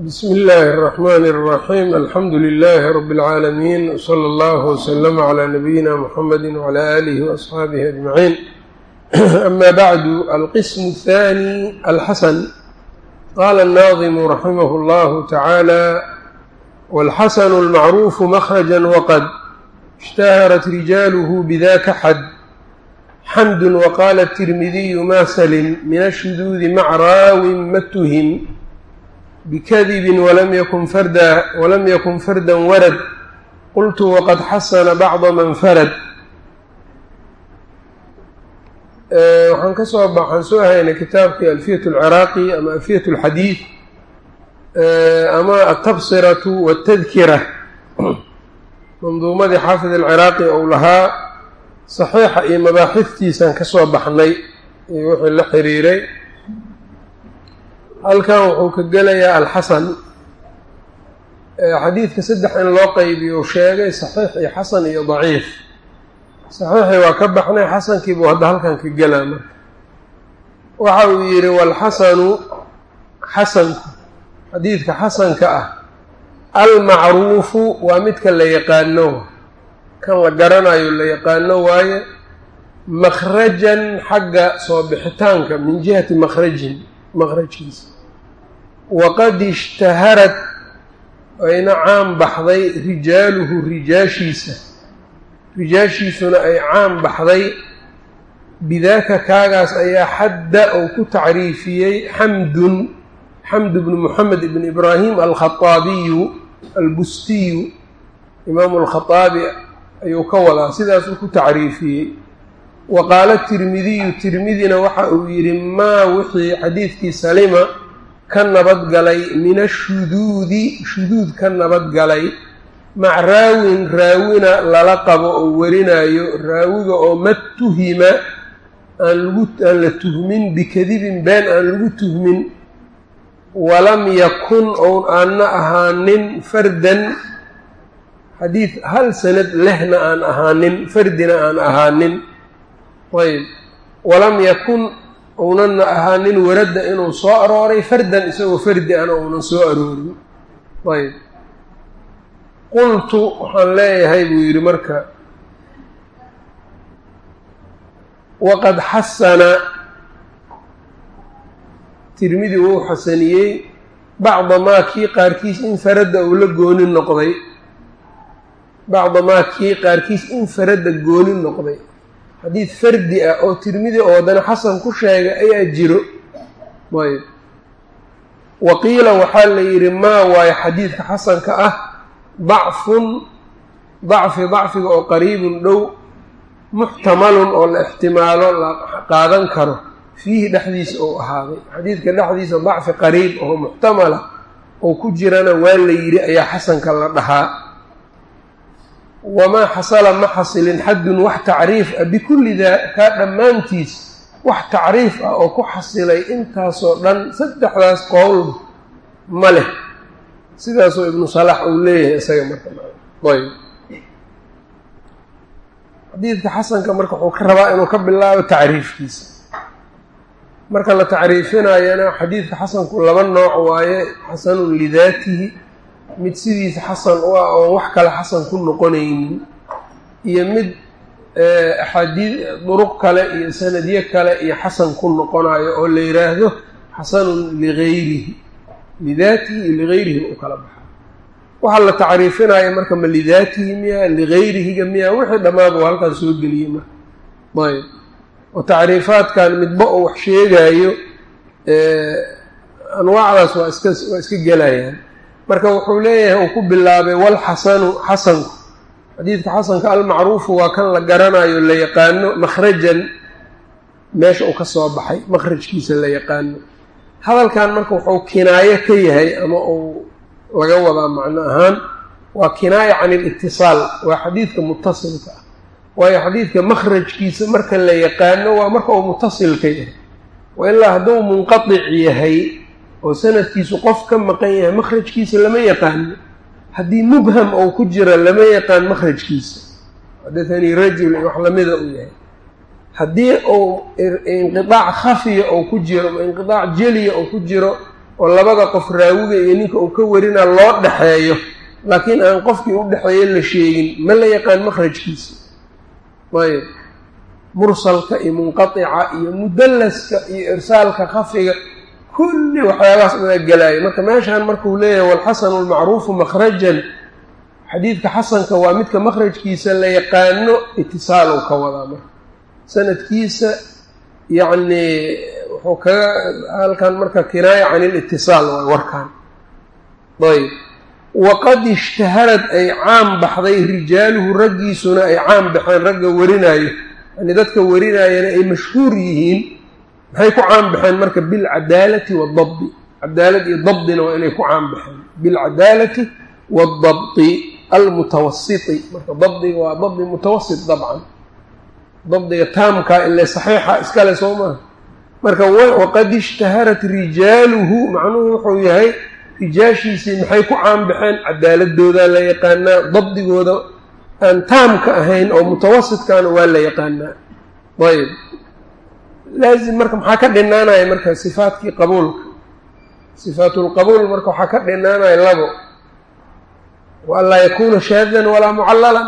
bsmi illaahi الرaxmn الraxim alxamdu lilaahi rab اlcaalamiin wslى اllah wslm clى nabiyina mxamedi wclى alih وaصxaabihi ajmaciin ama bacdu alqism الthani alxasan qala الnaadimu raximah اllahu tacaala wاlxasn اlmacruufu makraja waqad اshtaharat rijaalh bidaka xad xamd wqala الtirmidiyu ma slm min الshuduudi mac raawin matuhim bikadibin walam yakun farda walam yakun fardan warad. Qultu waqad xasana bacda man farad. Eh, waxaan ka soo waxaan soo haynay kitaabkii alfiyat alciraaqi ama alfiyat alxadiid eh, ama altabsiratu waltadkira manduumadii xaafid alciraaqi ou lahaa saxiixa iyo mabaaxistiisaan ka soo baxnay iyo wixii la xiriiray halkan wuxuu ka gelayaa alxasan. Xadiidka saddex in loo qaybiyo sheegay saxiix iyo xasan iyo daciif. Saxiixii waa ka baxnay xasankii buu hadda halkan ka gelaa marka. Waxa uu yidhi walxasanu xasanku xadiidka xasanka ah. Almacruufu waa midka la yaqaano. Kan la garanayo la yaqaano waaye makhrajan xagga soo bixitaanka min jihati makhrajin maqrajkiisa waqad ishtaharad ayna caan baxday rijaaluhu rijaashiisa rijaashiisuna ay caan baxday bidaaka kaagaas ayaa xadda ou ku tacriifiyey xamdun xamdu bnu moxamed ibn ibraahim alkhaaabiyu albustiyu imaamu alkhaaabi ayuu ka wadaa sidaasuu ku tacriifiyey wa qaala tirmidiyu tirmidina waxa uu yidhi maa wixii xadiidkii salima ka nabadgalay min ashuduudi shuduud ka nabadgalay mac raawin raawina lala qabo oo warinayo raawiga oo matuhima aan lagu aan la tuhmin bikadibin been aan lagu tuhmin walam yakun oun aanna ahaanin fardan xadiid hal sanad lehna aan ahaanin fardina aan ahaanin. Ayb walam yakun ounanna ahaanin waradda inuu soo arooray fardan isagoo fardi ana ounan soo aroorin. Ayb. Qultu waxaan leeyahay buu yidhi marka waqad xasana tirmidi wuu xasaniyey bacda maa kii qaarkiis in faradda uu la gooni noqday. Bacda maa kii qaarkiis in faradda gooni noqday xadiid fardi ah oo tirmidi oo haddana xasan ku sheegay ayaa jiro wa qiila waxaa la yidhi maa waayo xadiidka xasanka ah dacfun dacfi dacfiga oo qariibun dhow muxtamalun oo la ixtimaalo la qaadan karo fiihi dhexdiisa ou ahaaday. Xadiidka dhexdiisa dacfi qariib oo muxtamala oo ku jirana waa la yidhi ayaa xasanka la dhahaa wamaa xasala ma xasilin xaddun wax tacriif ah bikulli daa kaa dhammaantiis wax tacriif ah oo ku xasilay intaasoo dhan saddexdaas qowlba ma leh sidaasoo ibnu salax uu leeyahay isaga marka ayb xadiidka xasanka marka wuxuu ka rabaa inuu ka bilaabo tacriifkiisa marka la tacriifinayana xadiidka xasanku laba nooc waaye xasanun lidaatihi mid sidiisa xasan u ah oon wax kale xasan ku noqonaynin iyo mid axaadii duruq kale iyo sanadyo kale iyo xasan ku noqonayo oo la yidhaahdo xasanun ligayrihi lidaatihi iyo ligayrihi u kala baxaa waxaa la tacriifinaya marka ma lidaatihi miya ligayrihiga miya wixii dhammaaba u halkaan soo geliyey marka ayb. Oo tacriifaadkan midba oo wax sheegayo anwaacdaas waa iska waa iska gelayaan marka wuxuu leeyahay uu ku bilaabay walxasanu xasanku. Xadiidka xasanka almacruufu waa kan la garanayo la yaqaano makhrajan meesha uu ka soo baxay makhrajkiisa la yaqaano. Hadalkan marka wuxuu kinaayo ka yahay ama uu laga wadaa macno ahaan waa kinaaya can ilitisaal waa xadiidka mutasilka ah. Waayo xadiidka makhrajkiisa marka la yaqaano waa marka uu mutasilka yahay. Wa ilaa hadduu munqadic yahay oo sanadkiisu qof ka maqan yahay makhrajkiisa lama yaqaano haddii mubham ou ku jira lama yaqaan makhrajkiisa xadathanii rajul wax lamida uu yahay. Haddii uu inqidaac khafiya ou ku jiro inqidaac jeliya ou ku jiro oo labada qof raawiga iyo ninka uu ka warina loo dhexeeyo laakiin aan qofkii u dhexeeyo la sheegin ma la yaqaan makhrajkiisa ayb mursalka iyo munqatica iyo mudallaska iyo irsaalka khafiga kulli waxyaabahaas uga gelaayo marka meeshaan markuu leeyahay walxasanu almacruufu makhrajan. Xadiidka xasanka waa midka makhrajkiisa la yaqaano itisaalow ka wadaa marka. Sanadkiisa yacnii wuxuu kaga halkan marka kinaaya can ilitisaal waay warkan ayb waqad ishtaharad ay caam baxday rijaaluhu raggiisuna ay caam baxeen ragga warinaayo. Yani dadka warinaayana ay mashhuur yihiin maxay ku caan baxeen marka bilcadaalati waadabdi cadaalad iyo dabdina waa inay ku caan baxeen. Bilcadaalati waaldabdi almutawasiti. Marka dabdiga waa dabdi mutawasit dabcan. Dabdiga taamkaa ile saxiixa iskale soo maaha. Marka waqad ishtaharat rijaaluhu macnuhu wuxuu yahay rijaashiisii maxay ku caan baxeen? Cadaaladoodaa la yaqaanaa dabdigooda aan taamka ahayn oo mutawasitkaana waa la yaqaanaa. Ayb laazim marka maxaa ka dhinaanaya marka sifaatkii qabuulka sifaatulqabuul marka waxaa ka dhinaanaya labo wa an laa yakuuna shaadan walaa mucallalan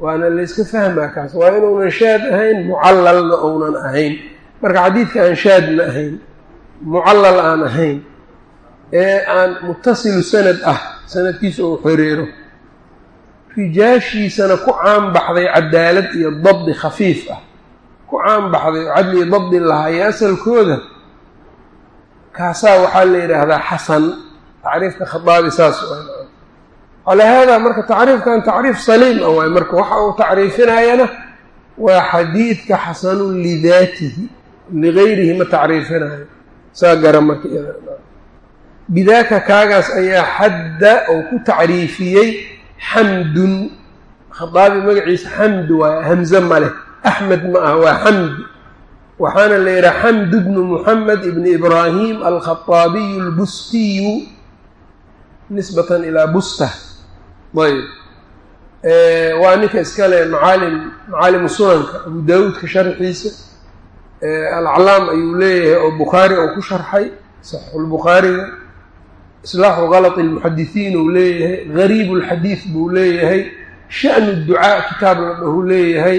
waana layska fahmaa kaas waa inuunan shaad ahayn mucallalna ounan ahayn marka xadiidka aan shaadna ahayn mucallal aan ahayn ee aan muttasilu sanad ah sanadkiisa uu xiriiro rijaashiisana ku caan baxday cadaalad iyo dabdi khafiif ah ku caan baxday oo cadli iyo dabdi lahayo asalkooda. Kaasaa waxaa la yidhaahdaa xasan tacriifka khadaabi saas calaa haadaa marka tacriifkan tacriif saliim ah waay marka waxa uu tacriifinayana waa xadiidka xasanun lidaatihi ligayrihi ma tacriifinayo. Saa gara marka bidaaka kaagaas ayaa xadda oo ku tacriifiyey xamdun. Khadaabi magaciisa xamd waay hamze ma leh axmed ma ah waa xamdi waxaana la yidhaha xamdu bnu muxamed ibni ibraahim alkhaaabiyu lbustiyu nisbatan ilaa busta ayb waa ninka iskale maalim macaalimu sunanka abu daawuudka sharxiisa alaclaam ayuu leeyahay oo bukhaari oo ku sharxay saxiixulbukhaariga islaaxu galati lmuxadisiin uu leeyahay gariibu lxadiid buu leeyahay sha'nu ducaa kitaabna dhahuu leeyahay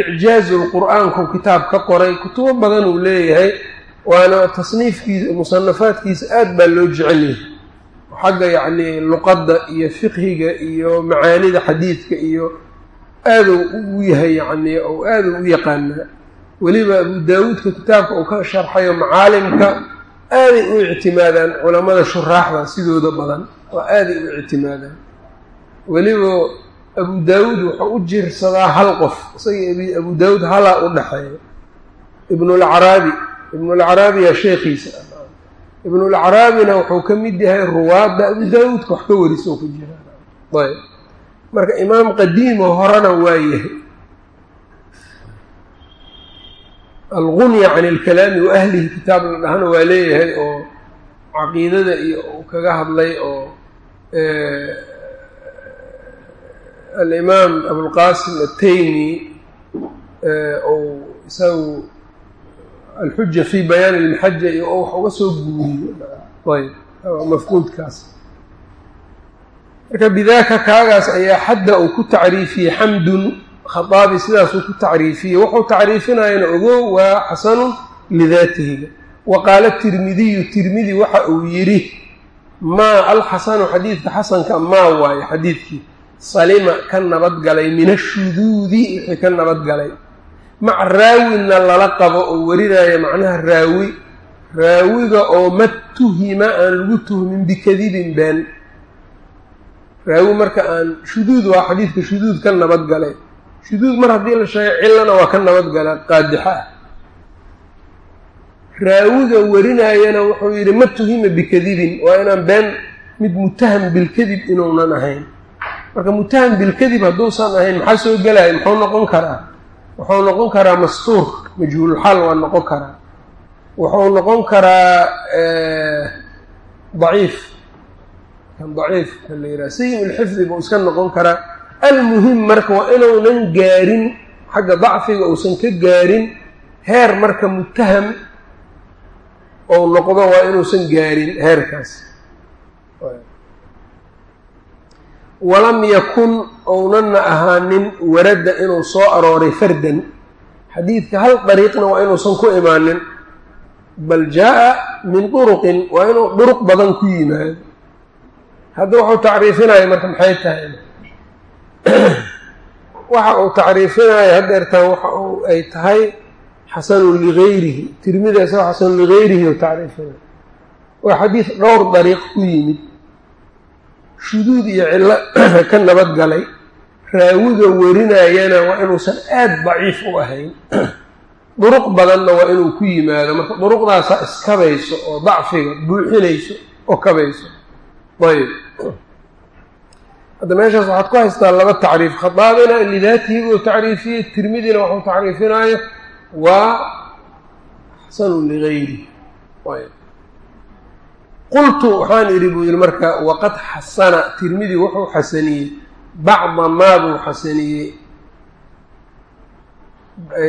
icjaazu lqur'aanku kitaab ka qoray kutubo badan uu leeyahay waana tasniifkiisa musanafaadkiisa aad baa loo jecel yahay. Xagga yacnii luqadda iyo fiqhiga iyo macaanida xadiidka iyo aaduu u yahay yacnii ou aaduu u yaqaanaa. Weliba abu daawuudka kitaabka uu ka sharxayo macaalimka aaday u ictimaadaan culammada shuraaxda sidooda badan oo aaday u ictimaadaan. Weliba abu daawuud wuxuu u jirsadaa hal qof isagii abu daawuud halaa u dhaxeeyo. Ibnulcaraabi ibnulcaraabiya sheekhiisa. Ibnulcaraabina wuxuu ka mid yahay ruwaadda abu daawuudka wax ka warisoo ku jira. Ayb. Marka imaam qadiimo horena waa yahay. Algunya can ilkalaami wa ahlihi kitaab la dhahana waa leeyahay oo caqiidada iyo uu kaga hadlay oo alimaam abulqasim ataymi ou isagu alxuja fi bayaan ilmaxaja iyo wax uga soo guuriyo mafquudkaas. Marka bidaaka kaagaas ayaa xadda uu ku tacriifiyey xamdun khaaabi sidaasuu ku tacriifiyey. Wuxuu tacriifinayana ogow waa xasanun lidaatihiga. Wa qaala tirmidiyu tirmidi waxa uu yidhi maa alxasanu xadiidka xasanka maa waayo xadiidkii salima ka nabadgalay min ashuduudi wixii ka nabadgalay maca raawinna lala qabo oo warinaya macnaha raawi. Raawiga oo matuhima aan lagu tuhmin bikadibin been. Raawi marka aan shuduud waa xadiidka shuduud ka nabadgalay shuduud mar haddii la sheegay cillana waa ka nabadgala qaadixa ah raawiga warinaayana wuxuu yidhi ma tuhima bikadibin waa inaan been mid mutaham bilkadib inuunan ahayn marka mutaham bilkadib hadduusan ahayn maxaa soo gelaya muxuu noqon karaa? Wuxuu noqon karaa mastuur majhuululxaal waa noqon karaa. Wuxuu noqon karaa daciif. Kan daciif kan la yidhaha sayi ulxifdi buu iska noqon karaa. Almuhim marka waa inuunan gaarin xagga dacfiga uusan ka gaarin heer marka mutaham ou noqdo waa inuusan gaarin heerkaas walam yakun ownana ahaanin waradda inuu soo arooray fardan. Xadiidka hal dariiqna waa inuusan ku imaanin. Bal jaa-a min duruqin waa inuu duruq badan ku yimaado. Hadda wuxuu tacriifinaya marka maxay tahay? Waxa uu tacriifinaya haddeertaan waxa uu ay tahay xasanun ligayrihi tirmida isagoo ligayrihi u tacriifinaya waa xadiid dhowr dariiq ku yimid shuduud iyo cillo ka nabad galay. Raawiga werinayana waa inuusan aada daciif u ahayn. Duruq badanna waa inuu ku yimaado. Marka duruqdaasaa iskabayso oo dacfiga buuxinayso oo kabayso. Ayb hadda meeshaas waxaad ku haystaa laba tacriif. Khadaabina lidaatihi uu tacriifiyey tirmidina waxuu tacriifinaayo. Waa xasanun ligayri ayb qultu waxaan idhi buu yidhi marka waqad xasana tirmidi wuxuu xasaniyey bacda maa buu xasaniyey.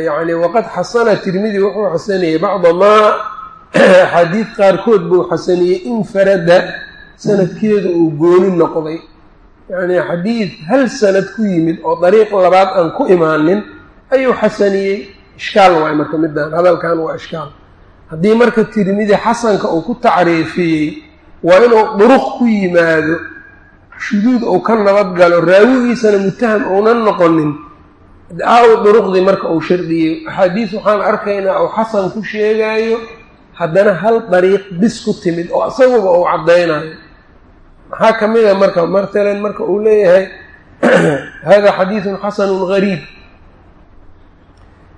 Yacni waqad xasana tirmidi wuxuu xasaniyey bacda maa axaadiid qaarkood buu xasaniyey infarada sanadkeedu uu gooni noqday. Yacni xadiid hal sanad ku yimid oo dariiq labaad aan ku imaanin ayuu xasaniyey. Ishkaal waay marka midaan hadalkan waa ishkaal haddii marka tirmidi xasanka uu ku tacriifiyey waa inuu duruq ku yimaado shuduud uu ka nabad galo raawigiisana mutaham uunan noqonin aaw duruqdii marka uu shardiyey. Axaadiis waxaan arkaynaa uu xasan ku sheegaayo haddana hal dariiq bis ku timid oo isaguba uu caddaynayo. Maxaa ka mid a marka matalan marka uu leeyahay hada xadiidun xasanun gariib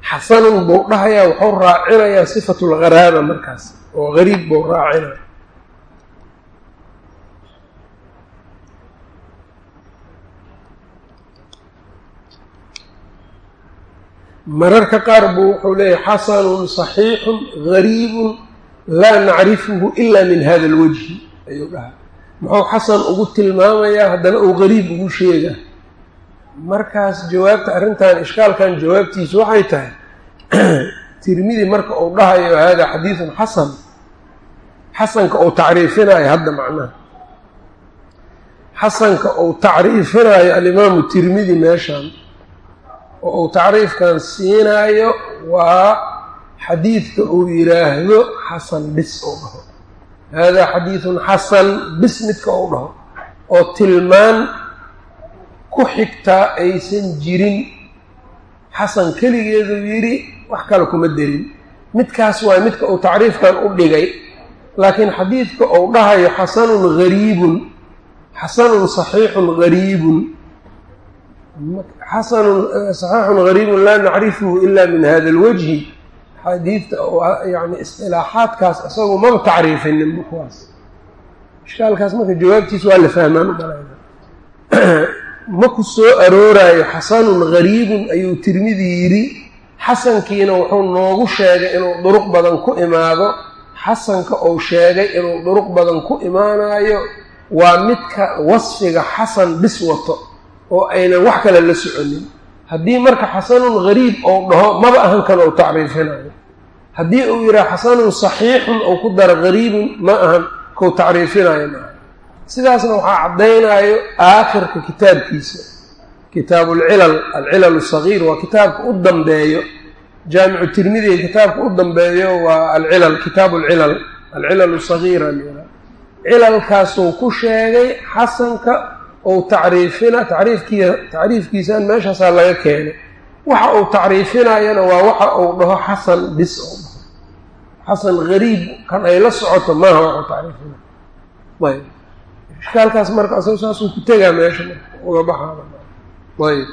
xasanun buu dhahayaa wuxuu raacinayaa sifatu lgharaaba markaas oo gariib buu raacinaya mararka qaar buu wuxuu leeyahay xasanun صaxiixun gariibun laa nacrifuhu ila min hada اlwajhi ayuu dhahaa. Muxuu xasan ugu tilmaamayaa haddana uu gariib ugu sheega markaas jawaabta arrintan ishkaalkan jawaabtiisu waxay tahay tirmidi marka uu dhahayo hada xadiidun xasan xasanka uu tacriifinayo hadda macnaha. Xasanka uu tacriifinayo alimaamu tirmidi meeshan oo uu tacriifkan siinaayo waa xadiidka uu yidhaahdo xasan bis uu dhaho. Haadaa xadiidun xasan bis midka uu dhaho oo tilmaan ku xigtaa aysan jirin. Xasan keligeeduu yidhi wax kale kuma derin midkaas waay midka uu tacriifkan u dhigay laakiin xadiidka uu dhahayo xasanun gariibun xasanun saxiixun gariibun xasanun saxiixun gariibun laa nacrifuhu ila min hada alwajhi. Xadiidta yani istilaaxaadkaas isagu maba tacriifinin kuwaas. Ishkaalkaas marka jawaabtiis waa la malayna ma ku soo arooraayo xasanun gariibun ayuu tirmidi yidhi xasankiina wuxuu noogu sheegay inuu duruq badan ku imaado. Xasanka uu sheegay inuu duruq badan ku imaanayo waa midka wasfiga xasan bis wato oo aynan wax kale la soconin. Haddii marka xasanun gariib ou dhaho maba ahan kan ou tacriifinayo. Haddii uu yidhaha xasanun saxiixun ou ku daro gariibun ma ahan kau tacriifinayo sidaasna waxaa caddaynayo aakhirka kitaabkiisa. Kitaabu alcilal alcilal asagiir waa kitaabka u dambeeyo. Jaamicu tirmidiga kitaabka u dambeeyo waa alcilal kitaabu alcilal alcilal asagiira cilalkaasuu ku sheegay xasanka ou tacriifina tacriifki tacriifkiisaan meeshaasaa laga keenay. Waxa uu tacriifinayana waa waxa uu dhaho xasan bis ou dhaho xasan gariib kan ay la socoto maaha waxuu tacriifina. Ayb ishkaalkaas marka saasuu ku tegaa meesha marka uga baxaada ayb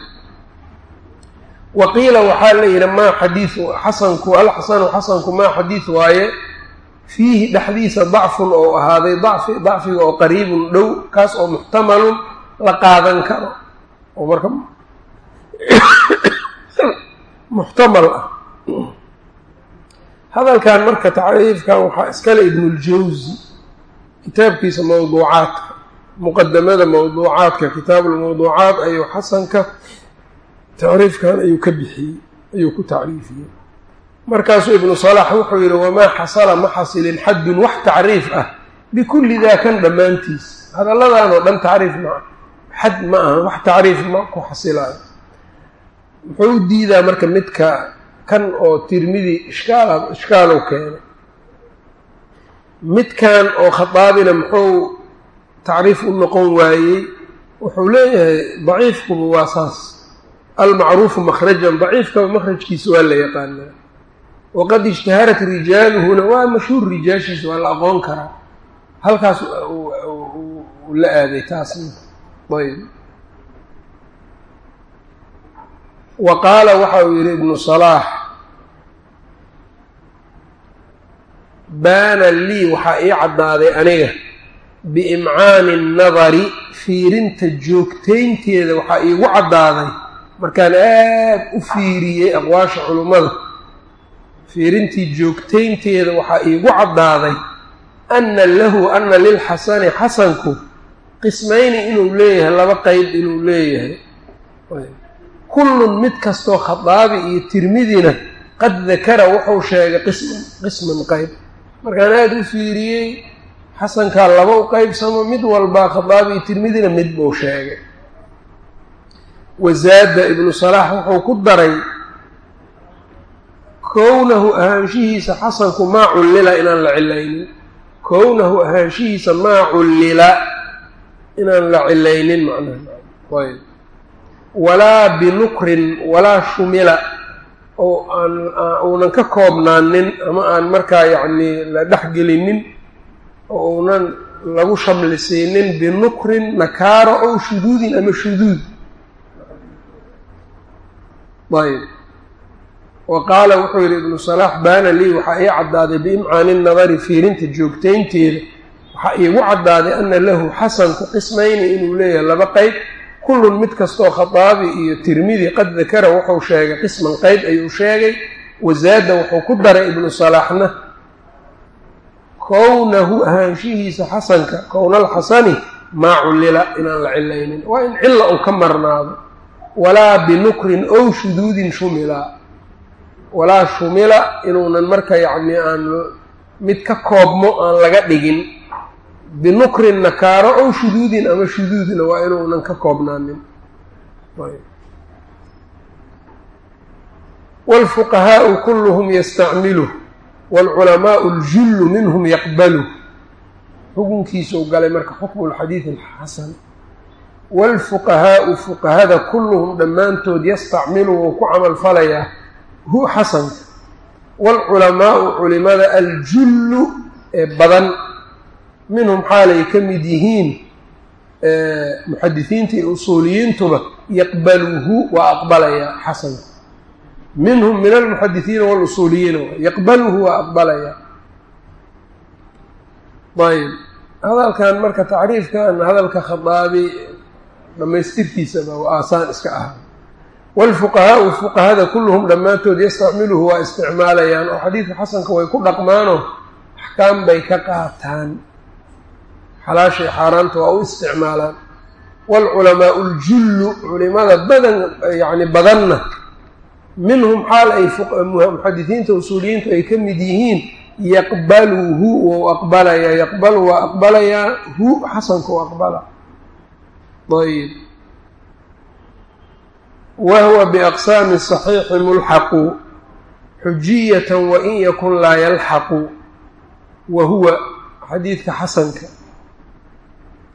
wa qiila waxaa la yidhi maa xadiiu xasanku alxasanu xasanku maa xadiid waaye fiihi dhexdiisa dacfun oo ahaaday dacfi dacfiga oo qariibun dhow kaas oo muxtamalun la qaadan karo. Oo marka muxtamal ah. Hadalkan marka tacriifkan waxaa iskale ibnuljawsi kitaabkiisa mawduucaadka muqadamada mawduucaadka kitaabulmawduucaat ayuu xasanka tacriifkan ayuu ka bixiyey ayuu ku tacriifiyey. Markaasuu ibnu salax wuxuu yidhi wamaa xasala ma xasilin xaddun wax tacriif ah bikulli daakan dhammaantiis. Hadalladan oo dhan tacriif maa xad ma aha wax tacriif ma ku xasilaayo muxuu u diidaa marka midka kan oo tirmidi ishkaala ishkaalow keenay. Midkan oo khadaabina muxuu tacriif u noqon waayey wuxuu leeyahay daciifkuba waa saas. Almacruufu makhrajan daciifkaba makhrajkiisa waa la yaqaanaa. Waqad ishtaharat rijaaluhuna waa mashhuur rijaashiisa waa la aqoon karaa. Halkaas la aaday taasna. Ayb. Wa qaala waxa uu yidhi ibnu salaax baana lii waxaa ii caddaaday aniga biimcaani nnadari fiirinta joogtaynteeda waxaa iigu caddaaday. Markaan aad u fiiriyey aqwaasha culummada fiirintii joogtaynteeda waxaa iigu caddaaday anna lahu anna lilxasani xasanku qismayni inuu leeyahay laba qeyb inuu leeyahay. Kullun mid kastoo khadaabi iyo tirmidina qad dakara wuxuu sheegay qisman qisman qeyb markaan aada u fiiriyey xasankaa laba u qeybsamo mid walbaa khadaabi tirmidina mid buu sheegay. Wazaada ibnu salaax wuxuu ku daray kownahu ahaanshihiisa xasanku maa cullila inaan la cilaynin kownahu ahaanshihiisa maa cullila inaan la cilaynin macnaha ayb walaa binukrin walaa shumila oo aan uunan ka koobnaanin ama aan markaa yacnii la dhexgelinin oo uunan lagu shamlisiinin binukrin nakaaro ow shuduudin ama shuduud. Ayb. Wa qaala wuxuu yidhi ibnu salaax baana lii waxaa ii caddaaday biimcaani nadari fiirinta joogtaynteeda. Waxaa iigu caddaaday ana lahu xasanku qismayni inuu leeyahay laba qeyb kullun mid kastoo khataabi iyo tirmidi qad dakara wuxuu sheegay qisman qeyb ayuu sheegay. Wazaada wuxuu ku daray ibnu salaaxna kownahu ahaanshihiisa xasanka kownalxasani maa cullila inaan la cilaynin. Waa in cilla uu ka marnaado. Walaa binukrin ow shuduudin shumila. Walaa shumila inuunan marka yacni aan mid ka koobmo aan laga dhigin. Binukrin nakaaro ow shuduudin ama shuduudna waa inuunan ka koobnaanin. Wاlfuqahaau kulluhum yastacmiluh waalculamaau ljullu minhum yaqbalu xukunkiisuu galay marka xukmu lxadiidi alxasan waalfuqahaau fuqahada kulluhum dhammaantood yastacmilu wou ku camalfalayaa hu xasanka waalculamaau culimada aljullu ee badan minhum xaalay ka mid yihiin muxadiiinta iyo usuuliyiintuba yaqbaluhu waa aqbalaya xasanka minhum min almuxadisiina walusuuliyiina yaqbaluhu waa aqbalayaa ayb hadalkan marka tacriifkan hadalka khadaabi dhammaystirkiisaba waa aasaan iska ahaa. Wاlfuqahaau fuqahada kulluhum dhammaantood yastacmiluhu waa isticmaalayaan oo xadiidka xasanka way ku dhaqmaanoo axkaam bay ka qaataan. Xalaashay xaaraanta waa u isticmaalaan. Waalculamaau ljullu culimada badan yacni badanna minhum xaal ay muxadisiinta usuuliyiintu ay ka mid yihiin yaqbaluhu wou aqbalayaa yaqbalu waa aqbalayaa hu xasanka u aqbala. Ayb wa huwa biaqsaami saxiixi mulxaqu xujiyatan wain yakun laa yalxaqu wa huwa xadiidka xasanka.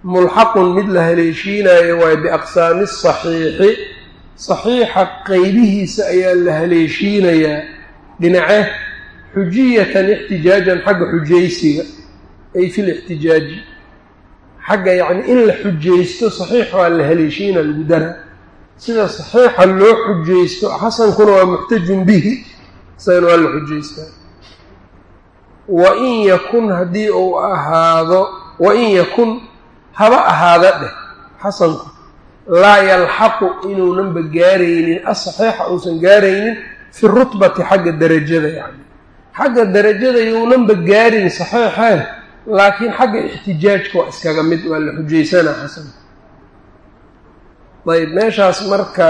Mulxaqun mid la haleeshiinayo waayo biaqsaami saxiixi saxiixa qeybihiisa ayaa la haleeshiinayaa dhinace xujiyatan ixtijaajan xagga xujaysiga ay fi lixtijaaji. Xagga yacni in la xujaysto saxiix waa la haleeshiina lagu dara. Sida saxiixa loo xujaysto xasankuna waa muxtajun bihi isagana waa la xujaystaa wa in yakun haddii uu ahaado wa in yakun haba ahaada dheh xasanku laa yalxaqu inuunanba gaaraynin asaxiixa uusan gaaraynin fi rutbati xagga derajada yacni xagga derajada younanba gaarin saxiixee laakiin xagga ixtijaajka waa iskaga mid waa la xujaysanaa xasanka ayb meeshaas marka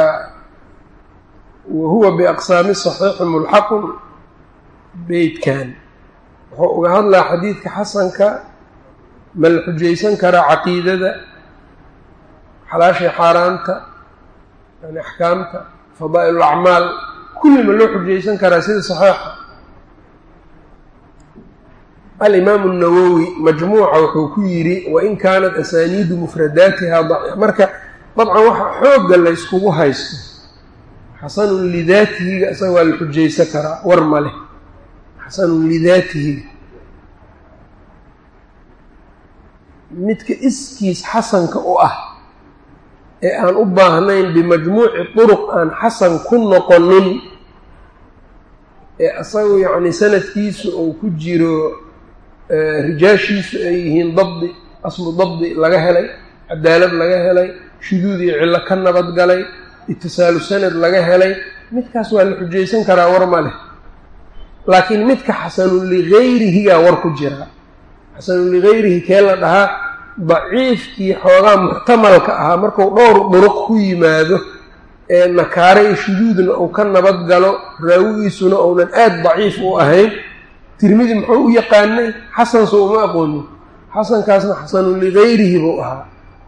wa huwa biaqsaami saxiixi mulxaqun beytkan wuxuu uga hadlaa xadiidka xasanka ma la xujaysan karaa caqiidada xalaashii xaaraanta yani axkaamta fadaa'il ulacmaal kulli ma loo xujaysan karaa sida saxiixa. Alimaamu الnawowi majmuuca wuxuu ku yidhi wain kaanat asaaniidu mufradaatiha marka dabcan waxa xoogga layskugu haysto xasanun lidaatihiga isaga waa la xujaysan karaa war ma leh. Xasanun lidaatihiga. Midka iskiis xasanka u ah ee aan u baahnayn bimajmuuci duruq aan xasan ku noqonin ee isagu yacni sanadkiisu uu ku jiro rijaashiisu ay yihiin dabdi aslu dabdi laga helay cadaalad laga helay shuduud iyo cillo ka nabadgalay itisaalu sanad laga helay midkaas waa la xujaysan karaa war ma leh. Laakiin midka xasanun ligayrihigaa war ku jiraa xasanun ligayrihi kee la dhahaa daciifkii xoogaa muxtamalka ahaa markuu dhowr duruq ku yimaado ee nakaare iyo shuduudna uu ka nabad galo raawigiisuna uunan aad daciif u ahayn. Tirmidi muxuu u yaqaanay xasan soo uma aqoonin xasankaasna xasanun ligayrihi buu ahaa.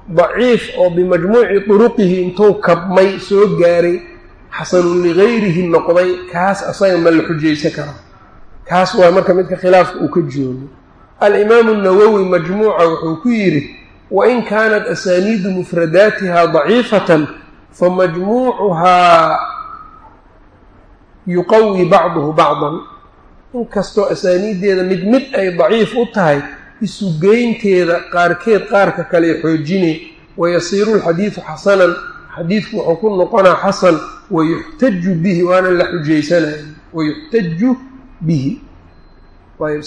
Daciif oo bimajmuuci duruqihi intuu kabmay soo gaaray xasanun ligayrihi noqday kaas asaga ma la xujaysan karaa. Kaas waa marka midka khilaafka uu ka joogo alimaamu nawowi majmuuca wuxuu ku yidhi wain kaanat asaaniidu mufradaatiha daciifatan famajmuucuhaa yuqawi bacduhu bacdan. Inkastoo asaaniiddeeda mid mid ay daciif u tahay isugeynteeda qaarkeed qaarka kale xoojinay. Wayasiiru lxadiidu xasanan xadiidku wuxuu ku noqonaa xasan wayuxtaju bihi waana la xujaysanaya wayuxtaju bihi ayb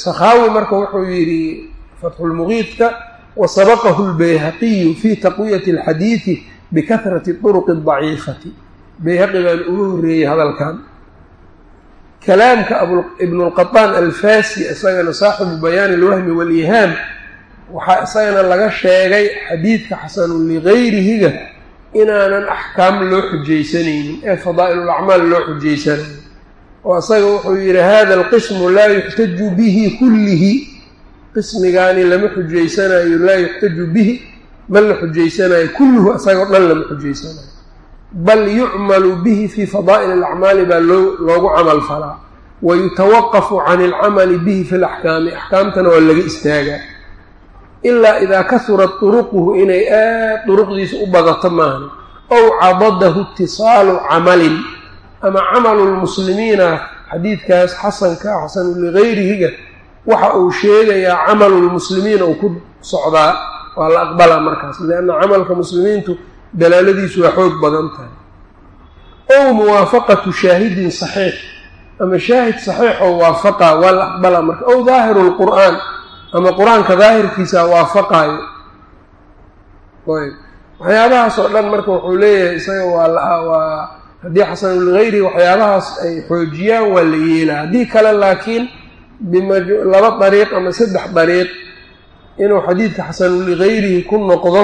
marka wuxuu yidhi fatxulmuqiidka wasabaqahu lbayhaqiyu fii taqwiyati alxadiidi bikahrati duruqi adaciifati bayhaqi baan ugu horreeyey hadalkan. Kalaamka ibnulqaطaan alfasi isagana saaxibu bayaani alwahmi walihaam waxaa isagana laga sheegay xadiidka xasanun ligayrihiga inaanan axkaam loo xujaysanaynin ee fadaa'ilulacmaal loo xujaysanayo oo isaga wuxuu yidhi hada alqismu laa yuxtaju bihi kullihi. Qismigaani lama xujaysanayo laa yuxtaju bihi ma la xujaysanayo kulluhu isagao dhan lama xujaysanayo bal yucmalu bihi fii fadaa'il alacmaali baa loo loogu camal falaa. Wa yutawaqafu can ilcamali bihi fi laxkaami axkaamtana waa laga istaagaa. Ilaa idaa kasurat duruquhu inay aad duruqdiisa u badato maahan ow cadadahu itisaalu camalin ama camalu lmuslimiina xadiidkaas xasanka xasanu ligayrihiga waxa uu sheegayaa camalu lmuslimiina uu ku socdaa waa la aqbalaa markaas lianna camalka muslimiintu dalaaladiisu waa xoog badan tahay. Ow muwaafaqatu shaahidin saxiix ama shaahid saxiix oo waafaqa waa la aqbalaa marka ow daahiru lqur'aan ama qur'aanka daahirkiisa waafaqaayo. Ayb waxyaabahaas oo dhan marka wuxuu leeyahay isaga waa waa haddii xasanu ligayri waxyaabahaas ay xoojiyaan waa la yeelaa. Haddii kale laakiin laba dariiq ama saddex dariiq inuu xadiidka xasanu ligayrihi ku noqdo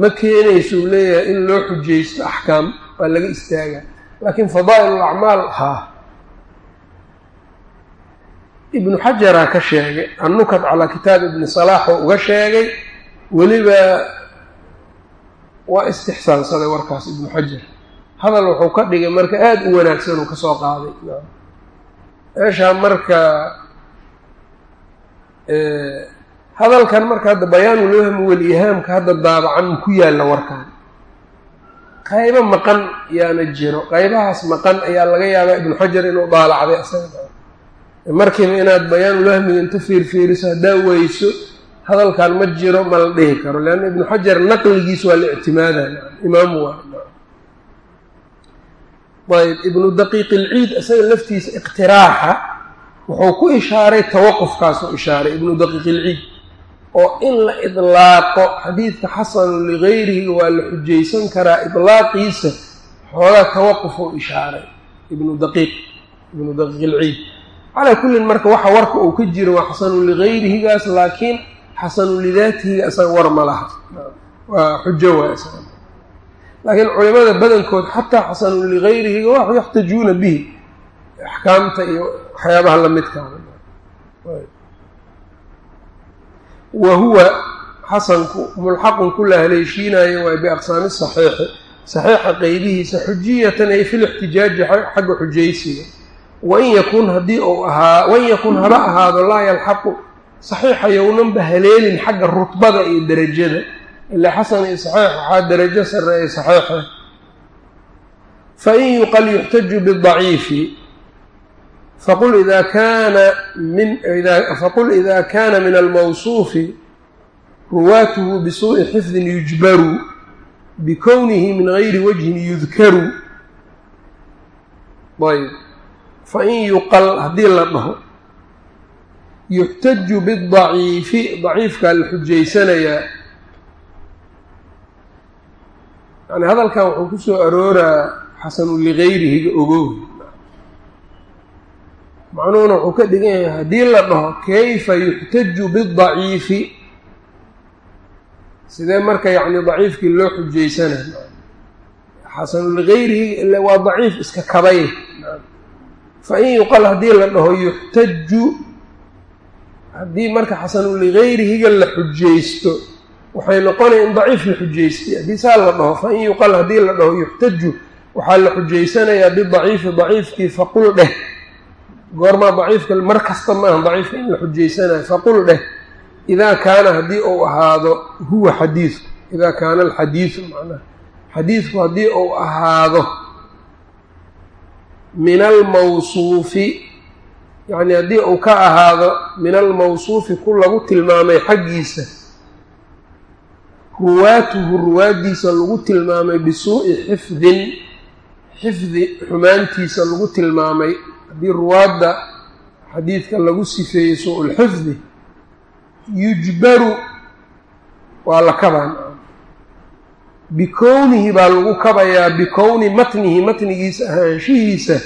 ma keenayso uu leeyahay in loo xujaysto axkaam waa laga istaagaa laakiin fadaa'il alacmaal haa ibnu xajaraa ka sheegay annukat calaa kitaab ibni salaax oo uga sheegay weliba waa istixsaansaday warkaas ibnu xajar hadal wuxuu ka dhigay marka aada u wanaagsan uu ka soo qaaday. Meeshaa marka hadalkan marka hadda bayaanulwahmi welihaamka hadda daabacan ku yaalla warkan qaybo maqan yaana jiro. Qaybahaas maqan ayaa laga yaabaa ibnu xajar inuu daalacday asaga. Markiiba inaad bayaanulwahmiga inta fiirfiiriso haddaa weyso hadalkan ma jiro ma la dhihi karo. Leanna ibnu xajar naqligiis waa la ictimaadaya. Imaamu waa ayb ibnu daqiiq ilciid isaga laftiisa iqtiraaxa wuxuu ku ishaaray tawaqufkaasuu ishaaray ibnu daqiiq ilciid oo in la idlaaqo xadiidka xasanu ligayrihi waa la xujaysan karaa idlaaqiisa xoogaa tawaqufuu ishaaray ibnu daqiiq ibnu daqiiq ilciid calaa kullin marka waxa warka uu ka jiro waa xasanu ligayrihigaas laakiin xasanu lidaatihiga isaga war ma laha. Waa xujo waa isaga laakiin culimada badankood xataa xasanu ligayrihiga wax yaxtajuuna bihi. Axkaamta iyo waxyaabaha lamidkaa wa huwa xasanku mulxaqun ku la haleeshiinayo waay biaqsaami saxiixi. Saxiixa qeybihiisa xujiyatan ay fi lixtijaaji xagga xujaysiga. Wain yakun haddii uu ahaa wain yakun haba ahaado laa yalxaqu. Saxiixa yownanba haleelin xagga rutbada iyo derajada ilaa xasan iyo saxiix waxaa derajo sareeya saxiixa fain yuqal yuxtaju bidaciifi faqul ida kaana min faqul ida kana min almawsuufi ruwaatuhu bisuuءi xifdin yujbaru bikownihi min gayri wajhin yudkaru ayb fain yuqal haddii la dhaho yuxtaju bidaciifi daciifkaa la xujaysanayaa yani hadalkan wuxuu ku soo arooraa xasanu ligayrihiga ogow macnuhuna wuxuu ka dhigan yahay haddii la dhaho kayfa yuxtaju bidaciifi sidee marka yacni daciifkii loo xujaysanay? Xasanu ligayrihi waa daciif iska kabay. Fain yuqal haddii la dhaho yuxtaju haddii marka xasanu ligayrihiga la xujaysto waxay noqonaya in daciif la xujaystay haddii saa la dhaho fain yuqal haddii la dhaho yuxtaju waxaa la xujaysanayaa bidaciifi daciifkii faqul dheh. Goormaa daciifka mar kasta maaha daciifka in la xujaysanayo faqul dheh. Idaa kaana haddii uu ahaado huwa xadiidku idaa kaana alxadiidu macnaha xadiidku haddii uu ahaado min almawsuufi yacni haddii uu ka ahaado min almawsuufi ku lagu tilmaamay xaggiisa ruwaatuhu ruwaaddiisa lagu tilmaamay bisuu'i xifdin xifdi xumaantiisa lagu tilmaamay. Haddii ruwaadda xadiidka lagu sifeeyey suu-ulxifdi yujbaru waa la kabaan. Bikownihi baa lagu kabayaa bikowni matnihi matnigiisa ahaanshihiisa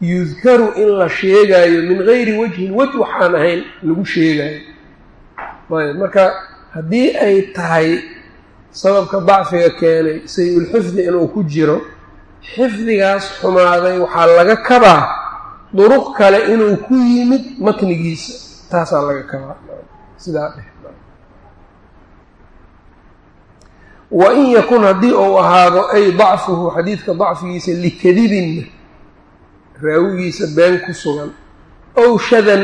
yudkaru in la sheegaayo min gayri wajhin wej waxaan ahayn lagu sheegaayo. Ayb marka haddii ay tahay sababka dacfiga keenay say-ulxifdi inuu ku jiro xifdigaas xumaaday waxaa laga kabaa duruq kale inuu ku yimid matnigiisa. Taasaa laga kabaa. Sidaa dheh wa in yakun haddii uu ahaado ay dacfuhu xadiidka dacfigiisa likadibinna raawigiisa been ku sugan. Ow shadan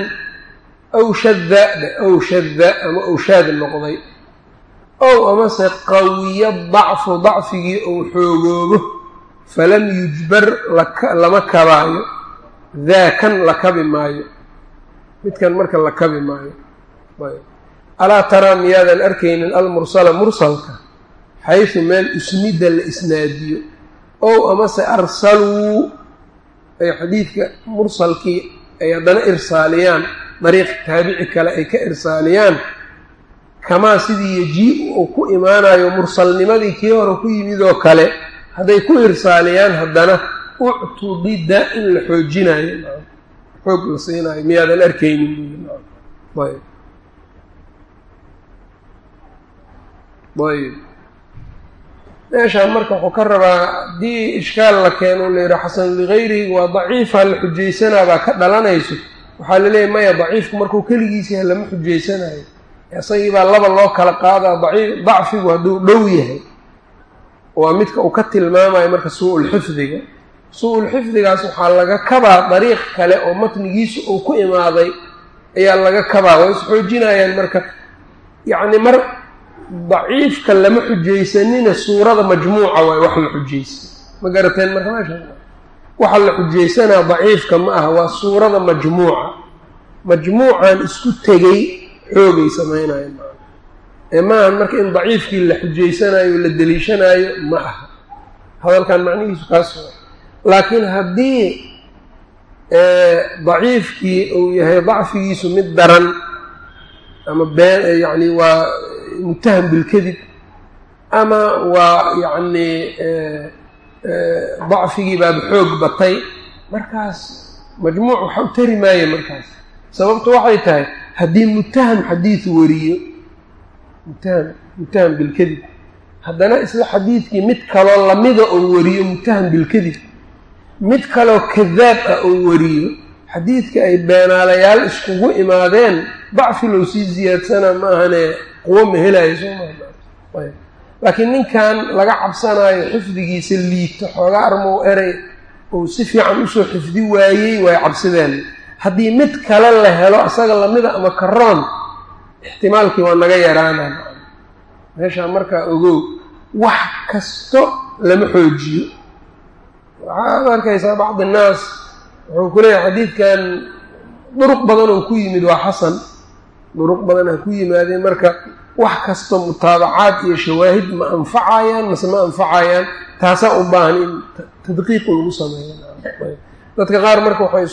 ow shadda ow shadda ama ow shaad noqday ow amase qawiya dacfu dacfigii ou xoogoobo falam yujbar lama kabaayo. Daakan la kabi maayo. Midkan marka la kabi maayo. Alaa taraa miyaadan arkaynin almursala mursalka xaysu meel usnida la isnaadiyo. Ow amase arsaluu ay xadiidka mursalkii ay haddana irsaaliyaan dariiq taabici kale ay ka irsaaliyaan kamaa sidii yejii-u uu ku imaanayo mursalnimadii kii hore ku yimid oo kale hadday ku irsaaliyaan haddana uctudida in la xoojinayo xoog la siinayo miyaadan arkaynin ayb. Ayb. Meeshaan marka wuxuu ka rabaa haddii ishkaal la keeno la yidhaha xasan ligayrihi waa daciifa la xujaysanaa baa ka dhalanayso. Waxaa laleeyahy maya daciifku markuu keligiis yahay lama xujaysanayo isagii baa laba loo kala qaadaa daciif dacfigu hadduu dhow yahay. Waa midka uu ka tilmaamayo marka suu-ulxifdiga suu-ulxifdigaas waxaa laga kabaa dariiq kale oo matnigiisu uu ku imaaday ayaa laga kabaa. Waa isxoojinayaan marka yacni mar daciifka lama xujaysanina suurada majmuuca waay wax la xujaysan ma garateen marka meesha? Waxa la xujaysanaa daciifka ma aha waa suurada majmuuca. Majmuucan isku tegey xoogay samaynayan ee maahan marka in daciifkii la xujaysanayo la deliishanaayo ma aha. Hadalkan macnihiisu kaas laakiin haddii daciifkii uu yahay dacfigiisu mid daran ama been waa mutaham bilkadib ama waa yacni dacfigii baaba xoog batay markaas majmuuc waxa u tari maayo markaas. Sababtu waxay tahay haddii mutaham xadiid wariyo mutaham mutaham bilkadib. Haddana isla xadiidkii mid kaloo lamida oo wariyo mutaham bilkadib. Mid kaloo kadaab ah oo wariyo xadiidka ay beenaalayaal iskugu imaadeen dacfi loo sii ziyaadsana ma ahane quwo ma helayo soo laakiin ninkan laga cabsanayo xifdigiisa liito xoogaa armow erey uu si fiican u soo xifdi waayey way cabsideen haddii mid kale la helo isaga lamida ama karoon ixtimaalkii waa naga yaraanaa. Meeshaa markaa ogow wax kasto lama xoojiyo. Waxaad arkaysaa bacdi innaas wuxuu ku leeyahay xadiidkan duruq badan oo ku yimid waa xasan. Duruq badan ha ku yimaadeen marka wax kasto mutaabacaad iyo shawaahid ma anfacayaan mase ma anfacayaan taasaa u baahan in tadqiiq lagu sameeyo dadka qaar marka waxay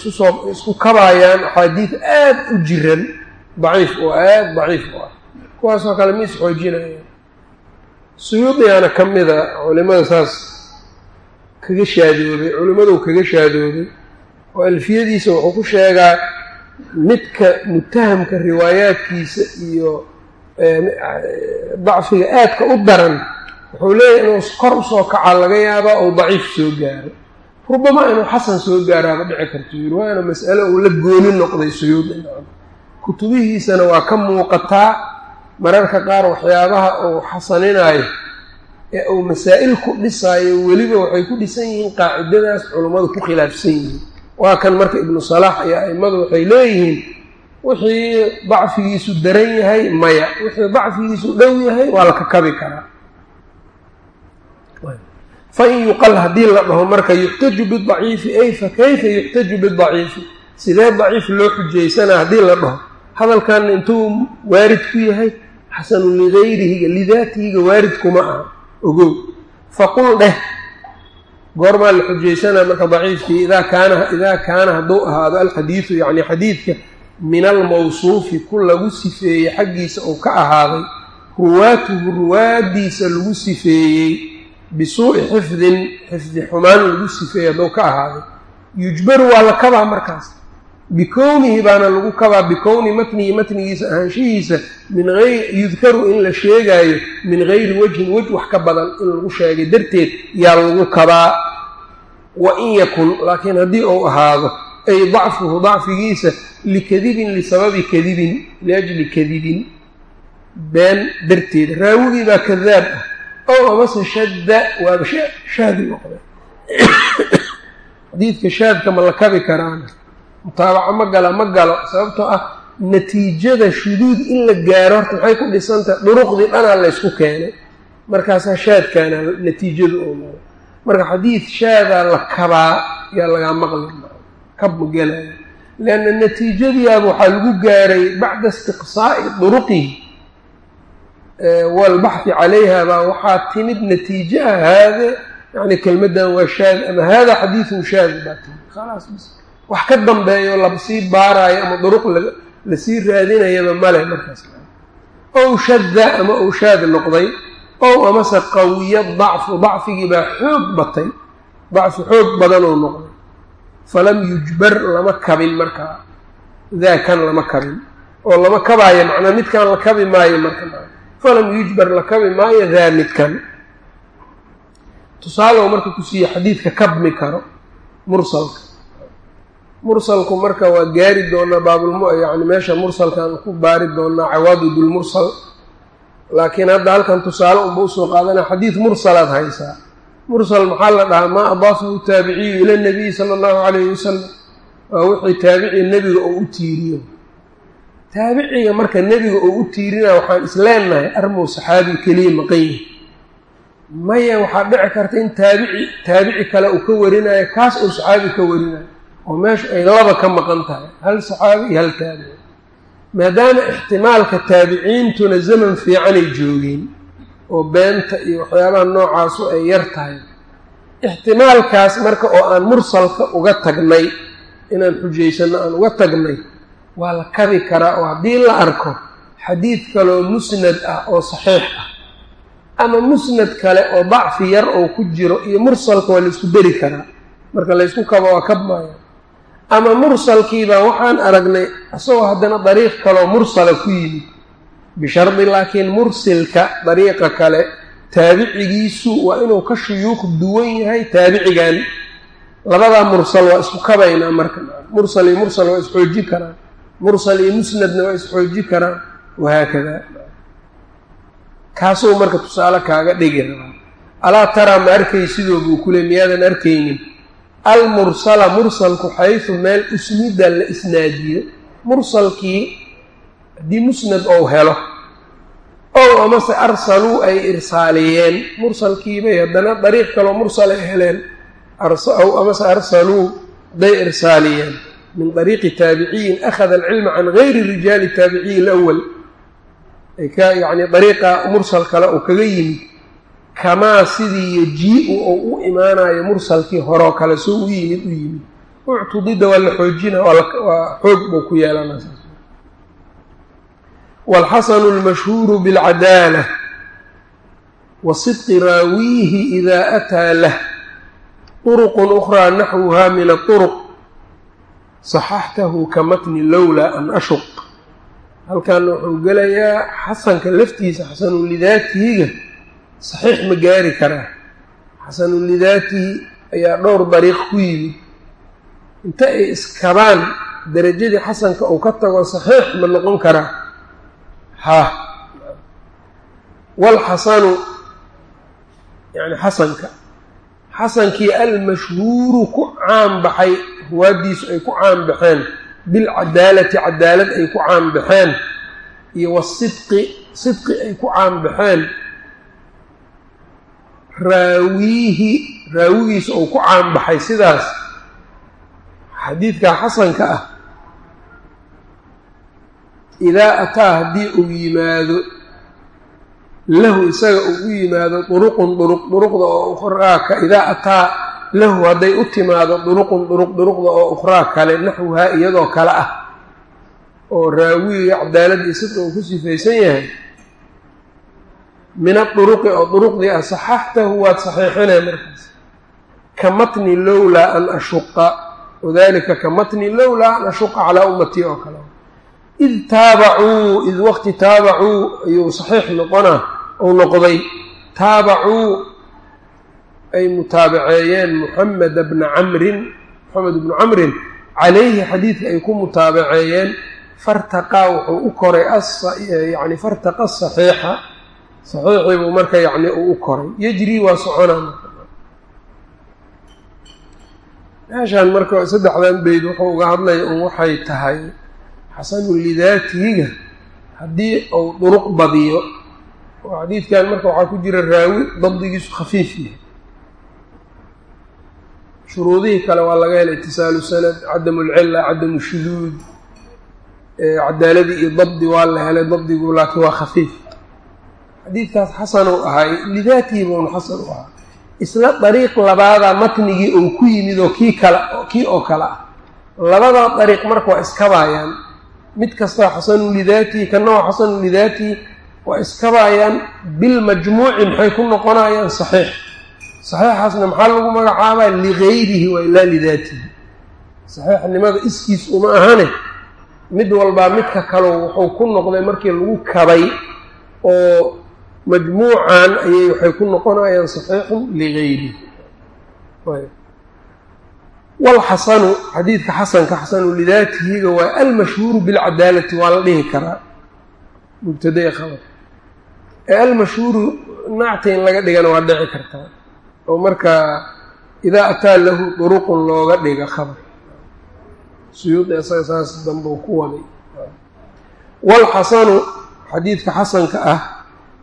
isku kabaayaan axaadiid aad u jiran daciif oo aad daciif u ah kuwaasoo kale ma is xoojinayaan suyuudiyaana ka mida culimada saas kaga shaadoobay culimmadu kaga shaadoobay oo alfiyadiisa wuxuu ku sheegaa midka mutahamka riwaayaadkiisa iyo dacfiga aadka u daran. Wuxuu leeyahay inuu kor u soo kaca laga yaabaa ou daciif soo gaaro rubama inuu xasan soo gaaraaba dhici karto. Yiri waana mas'alo uu la gooni noqday suyuudi. Kutubihiisana waa ka muuqataa mararka qaar waxyaabaha uu xasaninayo ee uu masaa'il ku dhisaayo weliba waxay ku dhisan yihiin qaacidadaas culummadu ku khilaafsan yihiin. Waa kan marka ibnu salaax iyo a'immadu waxay leeyihiin wixii dacfigiisu daran yahay maya. Wixii dacfigiisu dhow yahay waa la kakabi karaa fain yuqal haddii la dhaho marka yuxtaju bidaciifi ay fa kayfa yuxtaju bidaciifi sidee daciif loo xujaysanaa haddii la dhaho? Hadalkanna intuu waarid ku yahay xasanu ligayrihiga lidaatihiga waarid kuma aha. Ogow. Faqul dheh. Goormaa la xujaysanaa marka daciifkii idaa kaana idaa kaana hadduu ahaado alxadiidu yacni xadiidka min almawsuufi ku lagu sifeeyey xaggiisa uu ka ahaaday ruwaatuhu ruwaadiisa lagu sifeeyey bisuu'i xifdin xifdi xumaan lagu sifeeyey hadduu ka ahaaday. Yujbaru waa la kabaa markaas. Bikownihi baana lagu kabaa bikowni matnihi matnigiisa ahaanshihiisa min ayr yudkaru in la sheegaayo min gayri wajhin wej wax ka badan in lagu sheegay darteed yaa lagu kabaa. Wa in yakun laakiin haddii uu ahaado ay dacfuhu dacfigiisa likadibin lisababi kadibin liajli kadibin been darteed raawigii baa kadaab ah ow amase shadda waaba shaadi noqday xadiidka shaadka ma la kabi karaan mutaabaco ma gala ma galo sababtoo ah natiijada shuduud in la gaaro horta maxay ku dhisantahay duruqdii dhanaa laysku keenay markaasaa shaadkaana natiijadu oo marka xadiid shaadaa la kabaa yaa lagaa maqli kab ma gelaya lianna natiijadiiaba waxaa lagu gaaray bacda istiqsaa'i duruqihi walbaxhi calayha baa waxaa timid natiijo ah haade yani kelmaddan waa shaad ama hada xadiidun shaad baa timid. Khalaas bis wax ka dambeeyo la sii baaraayo ama duruq la sii raadinayaba male markaas. Ow shadda ama ou shaad noqday ow amase qawiya dacfu dacfigii baa xoog batay dacfi xoog badanoo noqday. Falam yujbar lama kabin markaa daakan lama kabin. Oo lama kabaayo macnaa midkan la kabi maayo marka falam yujbar la kabi maayo daa midkan tusaalow marka ku siiye xadiidka kabmi karo mursalka. Mursalku marka waa gaari doonaa baabulm yani meesha mursalkaan ku baari doonaa cawaadidulmursal laakiin hadda halkan tusaale unba u soo qaadana xadiid mursalaad haysaa. Mursal maxaa la dhahaa? Maa adaafahu taabiciyu ila nabiyi sala allahu calayhi wasalam waa wixii taabici nebiga oo u tiiriyo taabiciga marka nebiga oo u tiirina waxaan isleenahay armow saxaabi keliya maqan yahi maya waxaa dhici karta in taabici taabici kale uu ka warinayo kaas uu saxaabi ka warinayo oo meeshu ay laba ka maqan tahay hal saxaabi iyo hal taabici. Maadaama ixtimaalka taabiciintuna zaman fiicanay joogeen oo beenta iyo waxyaabaha noocaasu ay yar tahay ixtimaalkaas marka oo aan mursalka uga tagnay inaan xujaysanno aan uga tagnay waa la kabi karaa oo haddii la arko xadiid kaleoo musnad ah oo saxiix ah ama musnad kale oo dacfi yar oo ku jiro iyo mursalka waa laysku deri karaa. Marka laysku kaba waa kabmaya ama mursalkiibaa waxaan aragnay isagoo haddana dariiq kaleoo mursala ku yimid. Bishardi laakiin mursilka dariiqa kale taabicigiisu waa inuu ka shuyuuq duwan yahay taabicigan. Labadaa mursal waa isku kabaynaa marka. Mursal iyo mursal waa isxooji karaan mursal iyo musnadna waa isxooji karaan. Wahaakada kaasuu marka tusaale kaaga dhigi rabaa alaa taraa ma arkay sidoo buu kule miyaadan arkaynin? Almursala mursalku xaysu meel usnida la isnaadiyo. Mursalkii haddii musnad ou helo ow amase arsaluu ay irsaaliyeen. Mursalkiibay haddana dariiq kaloo mursal ay heleen. Ow amase arsaluu day irsaaliyeen min dariiqi taabiciyin akhada alcilma can gayri rijaali taabiciyi alawal ka yacni dariiqa mursal kale uu kaga yimid kamaa sidii yejii-u ou u imaanayo mursalkii horoo kale soo u yimid u yimid uctudida waa la xoojina waa xoog buu ku yeelanaa wاlxasanu اlmashhuuru bاlcadaala wa sidqi raawiihi ida ataa lah طurq أkraa naxwuha min aطurq صaxaxtahu ka matni lowlaa an ashuq. Halkaana wuxuu gelayaa xasanka laftiisa xasanu lidaatihiga saxiix ma gaari karaa. Xasanu lidaatihi ayaa dhowr dariiq ku yimid. Inta ay iskabaan derajadii xasanka uu ka tago saxiix ma noqon karaa. Ha. Walxasanu yani xasanka. Xasankii almashhuuru ku caan baxay ruwaaddiisu ay ku caan baxeen. Bilcadaalati cadaalad ay ku caan baxeen. Iyo wasidqi sidqi ay ku caan baxeen. Raawiihi raawigiisa uu ku caan baxay sidaas. Xadiidkaa xasanka ah. Idaa ataa haddii uu yimaado lahu isaga uu u yimaado duruqun duruq duruqda oo ukhraaka idaa ataa lahu hadday u timaado duruqun duruq duruqda oo ukhraa kale naxwuhaa iyadoo kale ah oo raawiga cadaaladii sidqa uu ku sifaysan yahay min aduruqi oo duruqdii ah saxaxtahu waad saxiixinay markaas. Ka matni lowlaa an ashuqa wadalika ka matni lowlaa an ashuqa calaa ummatii oo kale. Id taabacuu id waqti taabacuu ayuu saxiix noqonaa ou noqday. Taabacuu ay mutaabaceeyeen muxameda bna camrin moxamed bnu camrin calayhi xadiidka ay ku mutaabaceeyeen fartaqaa wuxuu u koray yani fartaqa saxiixa saxiixii buu marka yacni uu u koray. Yejrii waa soconaa meeshaan marka saddexdan beyd wuxuu uga hadlaya un waxay tahay xasanu lidaatihiga haddii uu duruq badiyo. Oo xadiidkan marka waxaa ku jira raawi dabdigiisu khafiif yahay shuruudihii kale waa laga helay itisaalu sanad cadamu lcila cadamu shuduud cadaaladii iyo dabdi waa la helay dabdigu laakiin waa khafiif. Xadiidkaas xasanuu ahay lidaatihi buuna xasan u ahaa isla dariiq labaada matnigii uu ku yimid oo kii kale kii oo kale ah. Labadaa dariiq marka waa iskabaayaan mid kastaa xasanu lidaatihi kana waa xasanu lidaatihi waa iskabaayaan bilmajmuuci maxay ku noqonayaan saxiix saxiixaasna maxaa lagu magacaabaa ligayrihi waa ilaa lidaatihi. Saxiixnimada iskiis uma ahane. Mid walbaa midka kalo wuxuu ku noqday markii lagu kabay oo majmuucan ayay waxay ku noqonayaan saxiixun ligayrihi. Walxasanu xadiidka xasanka xasanu lidaatihiga waa almashhuuru bilcadaalati waa la dhihi karaa. Mubtadae khabar ee almashhuuru naacta in laga dhigana waa dhici kartaa oo markaa idaa ataa lahu duruqun looga dhiga khabar. Suyuudi isaga saas dambeu ku waday. Walxasanu xadiidka xasanka ah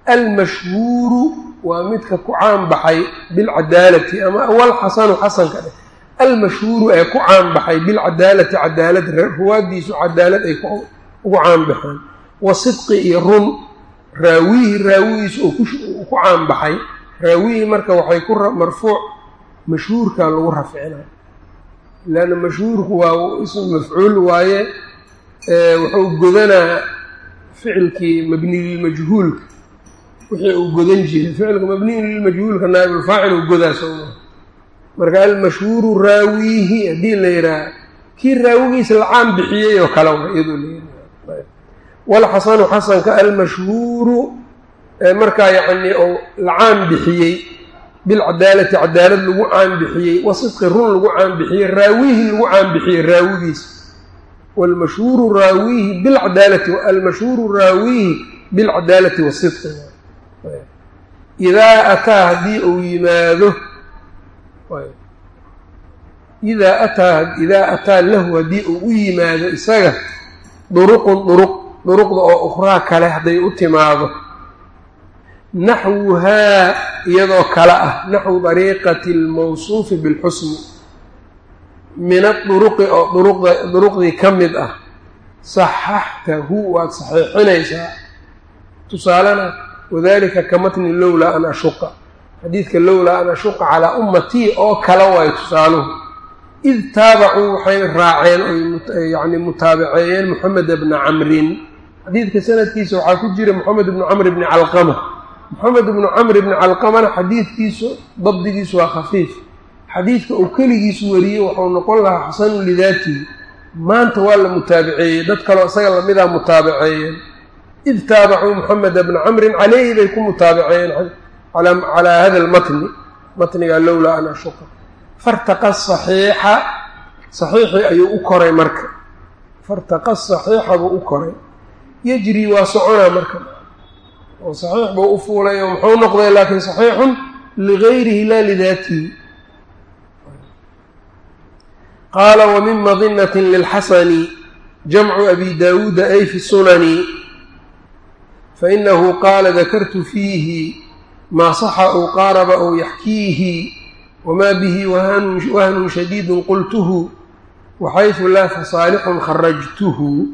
almashhuuru waa midka ku caan baxay bilcadaalati ama walxasanu xasanka dheh almashhuuru ee ku caan baxay bilcadaalati cadaalad ruwaaddiisu cadaalad ay ugu caan baxeen. Wa sidqi iyo run raawihi raawigiisu uu ku caan baxay raawihii marka waxay ku marfuuc mashhuurka lagu rafcina leanna mashhuurku waa ismu mafcuul waaye wuxuu godanaa ficilkii mabni lilmajhuulka. Wixii uu godan jiray ficilka mabniyu lilmajhuulka naa'ibulfaacil uu godaa sowma marka almashhuuru raawiihi haddii la yidhaaha kii raawigiisa la caan bixiyey oo kale wa iyadoo la yidhaha. Walxasanu xasanka almashhuuru markaa yacni ou la caan bixiyey bilcadaalati cadaalad lagu caanbixiyey wasidqi run lagu caanbixiyey raawihi lagu caanbixiyey raawigiisa wlmashhuuru raawihi bilcadaalati almashhuuru raawihi bilcadaalati wasidqi idaa ataa haddii uu yimaado idaa ataa idaa ataa lahu haddii uu u yimaado isaga duruqun duruq duruqda oo ukhraa kale hadday u timaado naxwuhaa iyadoo kale ah naxwu dariiqati almawsuufi bilxusni min aduruqi oo duruqdii ka mid ah saxaxtahu waad saxiixinaysaa tusaalena wadalika ka matni lowlaa an ashuqa xadiidka lowlaa an ashuqa calaa ummatii oo kale waayo tusaaluhu id taabacuu waxay raaceen oy yani mutaabaceeyeen moxamed bna camrin xadiidka sanadkiisa waxaa ku jira moxamed bnu camr bni calqama moxamed bnu camr bni calqamana xadiidkiisu dabdigiisu waa khafiif. Xadiidka uu keligiisu wariyey wuxuu noqon lahaa xasanu lidaatihi maanta waa la mutaabaceeyey dad kaloo isaga lamidaa mutaabaceeyeen id taabacuu moxameda bna camrin caleyhi bay ku mutaabaceeyeen calaa hada lmatni matniga lowlaa an ashuqa fartaqa saxiixa saxiixii ayuu u koray marka. Fartaqa saxiixa buu u koray. Yejri waa soconaa marka oo saxiix buu u fuulay oo muxuu noqday laakiin saxiixun ligayrihi laa lidaatihi qaala wamin madinati lilxasani jamcu abi daawuuda ay fi sunani. Fainahu qaala dakartu fiihi maa saxa ou qaaraba ou yaxkiihi wma bihi wahnun shadiidu qultuhu waxaysu laa fasaalixun kharajtuhu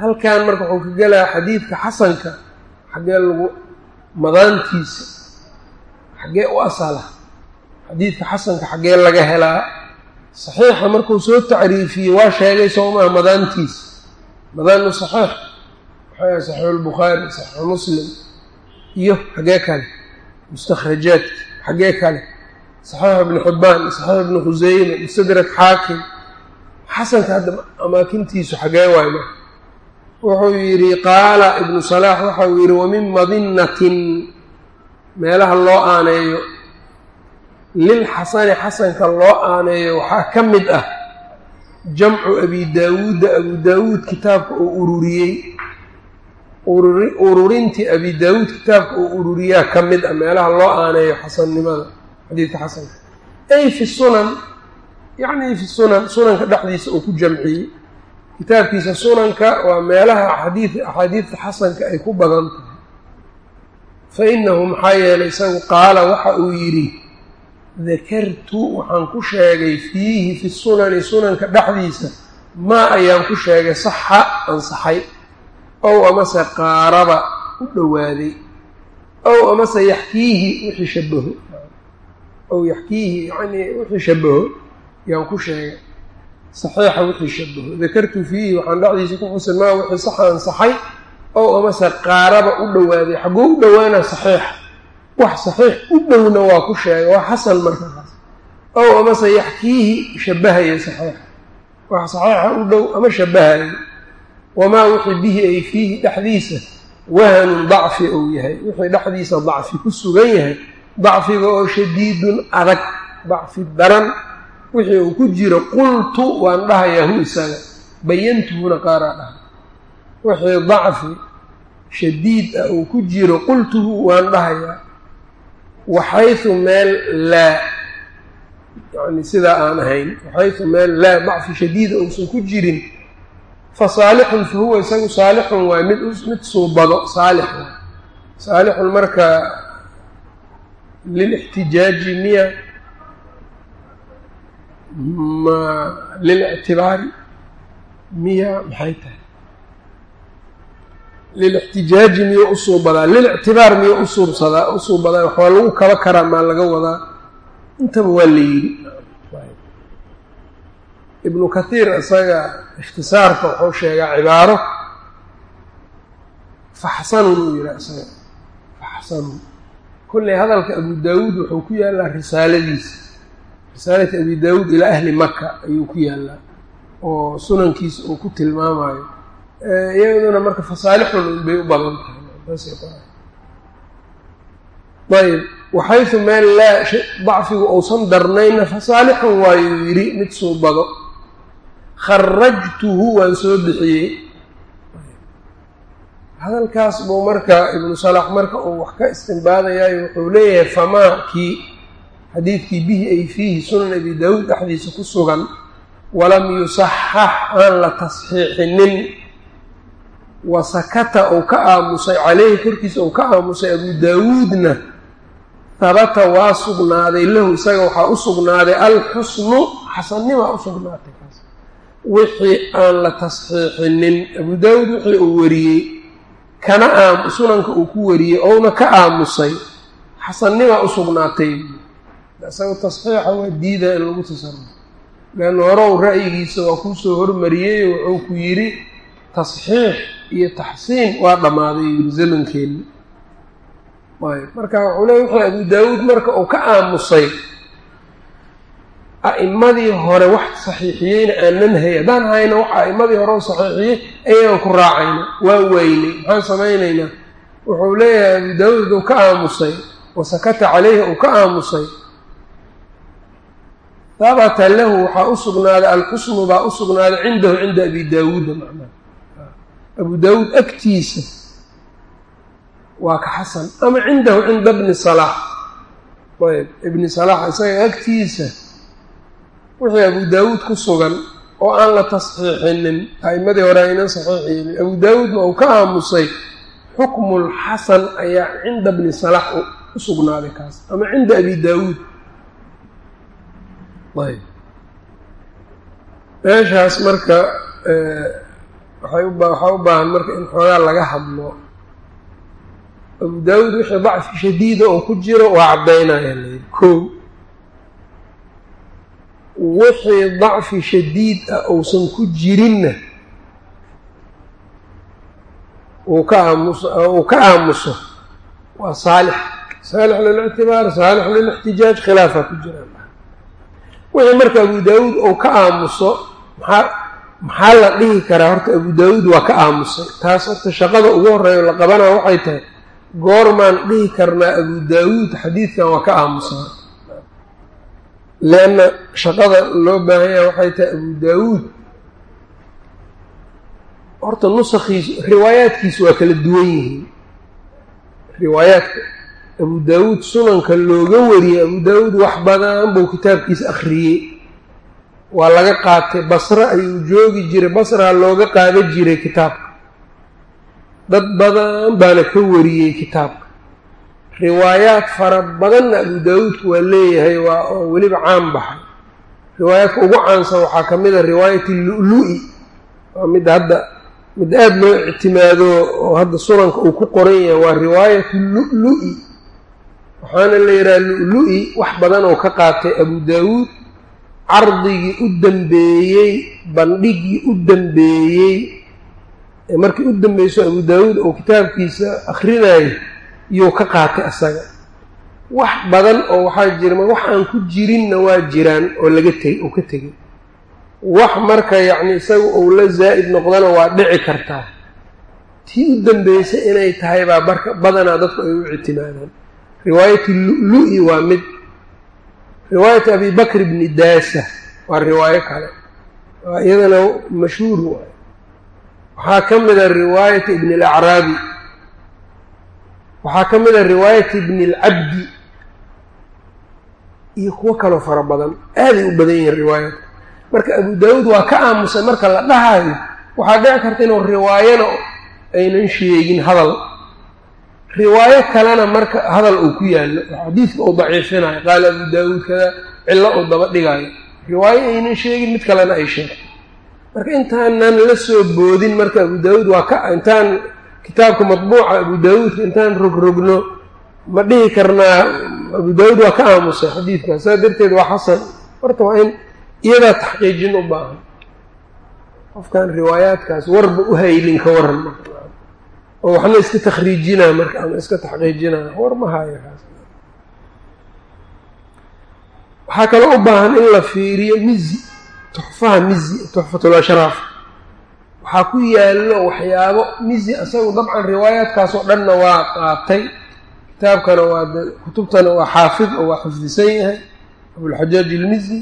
halkan marka wuxuu ka gelaya xadiidka xasanka xaggee lagu madaantiisa xaggee u asala. Xadiidka xasanka xaggee laga helaa. Saxiixa markuu soo tacriifiyey waa sheegay soomaa madaantiisa. Madaanu saxiix. Waxay saxiixu lbukhaari saxiixu muslim iyo xaggee kale mustakhrajaadki xaggee kale. Saxiix ibnu xibbaan saxiix ibnu khuseyme mustadrak xaakim. Xasanka hadda amaakintiisu xaggee waay marka wuxuu yidhi qaala ibnu salaax waxa uu yidhi wamin madinatin meelaha loo aaneeyo lilxasani xasanka loo aaneeyo waxaa ka mid ah jamcu abi daawuuda abu daawuud kitaabka uu ururiyey. Ururintii abi daawuud kitaabka uu ururiyaa ka mid ah meelaha loo aaneeyo xasannimada xadiidka xasanka. Ay fi sunan yacni fi sunan sunanka dhexdiisa uu ku jamciyey kitaabkiisa sunanka waa meelaha axaadii axaadiidta xasanka ay ku badan tahay. Fa inahu maxaa yeelay isagu qaala waxa uu yidhi dakartu waxaan ku sheegay fiihi fi sunani sunanka dhexdiisa maa ayaan ku sheegay saxa ansaxay. Ow amase qaaraba u dhowaaday. Ow amase yaxkiihi wixii shabaho ow yaxkiihi yacnii wixii shabaho yaan ku sheegay saxiixa wixii shabaho dakartu fiihi waxaan dhexdiisa ku xusay maa wixii saxa ansaxay ow amase qaaraba u dhowaaday xagguu u dhowaana saxiixa. Wax saxiix u dhowna waa ku sheegay. Waa xasan markaas ow amase yaxkiihi shabahaya saxiixa. Wax saxiixa u dhow ama shabahaya wamaa wixii bihi ay fiihi dhexdiisa? Wahanun dacfi ou yahay. Wixii dhexdiisa dacfi ku sugan yahay. Dacfiga oo shadiidun adag. Dacfi daran wixii uu ku jiro qultu waan dhahayaa hu isaga. Bayantuhuna qaaraa dhahay. Wixii dacfi shadiid ah uu ku jiro qultuhu waan dhahayaa. Waxaysu meel laa yani sidaa aan ahayn waxaysu meel laa dacfi shadiida uusan ku jirin. Fa saalixun fa huwa isagu saalixun waay mid mid suubado saalix saalixun marka lilixtijaaji miya ma lilictibaari miya maxay tahay? Lilixtijaaji miyo usuubadaa lilictibaar miyo usuubsadaa usuubadaa waxaa lagu kaba karaa maa laga wadaa. Intaba waa la yidhi. Ibnu kathiir isaga ikhtisaarka wuxuu sheegaa cibaaro. Faxsanun uu yihaa isaga faxsanun. Kolley hadalka abu daawuud wuxuu ku yaallaa risaaladiisa risaalati abi daawuud ilaa ahli maka ayuu ku yaallaa oo sunankiisa uu ku tilmaamayo iyaduna marka fasaalixun bay u badan tahay. Ayb waxaysu meel laa dacfigu uusan darnayna fasaalixun waayuu yidhi mid suubado. Kharajtuhu waan soo bixiyey. Hadalkaas buu marka ibnu salax marka uu wax ka istimbaadayayo wuxuu leeyahay famaa kii xadiidkii bihi ay fiihi sunan abi daawuud dhexdiisa ku sugan walam yusaxax aan la tasxiixinin. Wa sakata uu ka aamusay caleyhi korkiisa uu ka aamusay abu daawuudna habata waa sugnaaday lahu isaga waxaa u sugnaaday alxusnu xasannima u sugnaatay. Kaas wixii aan la tasxiixinin abu daawuud wixii uu wariyey kana sunanka uu ku wariyey ouna ka aamusay xasannima u sugnaatay isaga tasxiixa waa diida in lagu tasarufo leanna horow ra'yigiisa waa kuusoo hormariyey wuxuu ku yidhi tasxiix iyo taxsiin waa dhammaaday yidhi zamankeenna ayb marka wuxuu leey wuxuu abu daawuud marka uu ka aamusay a'immadii hore wax saxiixiyeyna aanan hay haddaan hayna wax a'immadii hore u saxiixiyey ayaan ku raacayna waa weynay maxaan samaynaynaa? Wuxuu leeyahay abu daawuud uu ka aamusay wa caleyhi uu ka aamusay habata lahu waxaa u sugnaaday alxusnu baa u sugnaaday cindahu cinda abi daawuuda macnaha. Abu daawuud agtiisa waa ka xasan. Ama cindahu cinda bni salaax ayb ibni salaax isaga agtiisa wixii abu daawuud ku sugan oo aan la tasxiixinin. A'immadii hore aynan saxiixiynin. Abu daawuudna uu ka aamusay xukmulxasan ayaa cinda bni salaax u sugnaaday kaas. Ama cinda abi daawuud meeshaas marka waxay uba waxaa u baahan marka in xoogaa laga hadlo. Abu daawuud wixii dacfi shadiida oo ku jiro waa caddaynaya layidhi kow. Wixii dacfi shadiid ah uusan ku jirinna uu ka aamuso uu ka aamuso waa saalix. Saalix lilictibaar saalix lilixtijaaj khilaafaa ku jiraan wixii marka abu daawuud uu ka aamuso maxaa maxaa la dhihi karaa horta abu daawuud waa ka aamusay? Taas horta shaqada ugu horreeya la qabanaa waxay tahay goormaan dhihi karnaa abu daawuud xadiidkan waa ka aamusaa leanna shaqada loo baahan yaha waxay tahay abu daawuud. Horta nusakhiisu riwaayaadkiisu waa kala duwan yihiin. Riwaayaadka abu daawuud sunanka looga wariyey abu daawuud wax badan buu kitaabkiisa akhriyey. Waa laga qaatay basre ayuu joogi jiray. Basraa looga qaada jiray kitaabka. Dad badan baana ka wariyey kitaabka. Riwaayaad fara badanna abu daawuudku waa leeyahay waa oo weliba caan baxay. Riwaayaadka ugu caansan waxaa ka mid a riwaayat lu-lu-i. Waa midda hadda mid aada loo ictimaado oo hadda sunanka uu ku qoran yahay waa riwaayat lu-lu-i waxaana la yidhaha lu-lu-i wax badan oo ka qaatay abu daawuud. Cardigii u dambeeyey bandhigii u dambeeyey. Markii u dambeyso abu daawuud oo kitaabkiisa akhrinayo iyuu ka qaatay asaga. Wax badan oo waxaa jira wax aan ku jirinna waa jiraan oo laga teg oo ka tegay wax marka yacni isaga uu la zaa'id noqdana waa dhici kartaa. Tii u dambeysay inay tahay baa barka badanaa dadku ay u ictimaadaan riwaayati lu-lu-i waa mid riwaayat abi bakr bni daasa waa riwaayo kale iyadana mashhuur waay waxaa ka mida riwaayat ibn alacraabi waxaa ka mid a riwaayat ibni alcabdi iyo kuwo kaloo fara badan aaday u badan yihiin riwaayadka marka abu daawuud waa ka aamusay marka la dhahayo waxaa dhici karta inuu riwaayana aynan sheegin hadal riwaayo kalena marka hadal uu ku yaallo xadiidka uu daciifinayo qaala abu daawuud kada cillo uu daba dhigayo riwaayo aynan sheegin mid kalena ay sheegto marka intaanan la soo boodin marka abu daawuud waa ka intaan kitaabka matbuuca abu daawuudka intaan rogrogno ma dhihi karnaa abu daawuud waa ka aamusay xadiidkaas. Saa darteed waa xasan. Horta waa in iyadaa taxqiijin u baahan. Qofkan riwaayaadkaas warba u haylin ka waran oo waxna iska takhriijinaa marka ama iska taxqiijinaa war ma haayo kaas waxaa kaloo u baahan in la fiiriyo mizi tuxfaha mizi tuxfatul ashraaf waxaa ku yaallo waxyaabo mizi isagu dabcan riwaayaadkaas oo dhanna waa qaatay. Kitaabkana waa kutubtana waa xaafid oo waa xifdisan yahay. Abulxajaaj ilmizi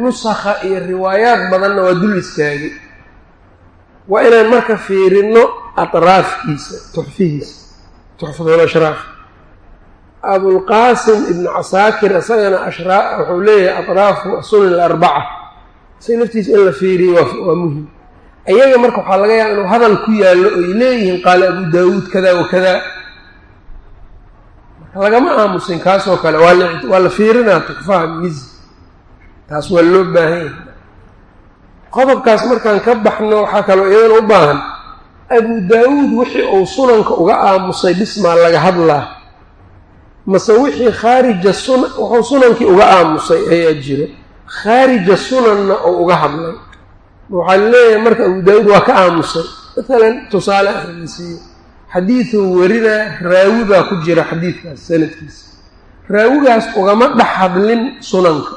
nusakha iyo riwaayaad badanna waa dul istaagay waa inaan marka fiirino atraafkiisa tuxfihiisa tuxfatulashraaf abulqaasim ibnu casaakir isagana ashraa wuxuu leeyahay atraafu sunan alarbaca isaga laftiisa in la fiiriyo waa muhiim. Ayaga marka waxaa laga yaaba inuu hadal ku yaallo oy leeyihiin qaala abu daawuud kada wa kada marka lagama aamusin kaasoo kale waa la fiirinaa tuxfaha mizi taas waa loo baahan yahay. Qodobkaas markaan ka baxno waxaa kaloo iyadana u baahan abu daawuud wixii uu sunanka uga aamusay dhismaa laga hadlaa mase wixii khaarija suna wuxuu sunankii uga aamusay ayaa jiro khaarija sunanna oo uga hadlay. Waxaa leeyahay marka abu daawuud waa ka aamusay. Maalan tusaale ahla siiyo. Xadiiduu warinaa raawi baa ku jira xadiidkaas sanadkiisa. Raawigaas ugama dhex hadlin sunanka.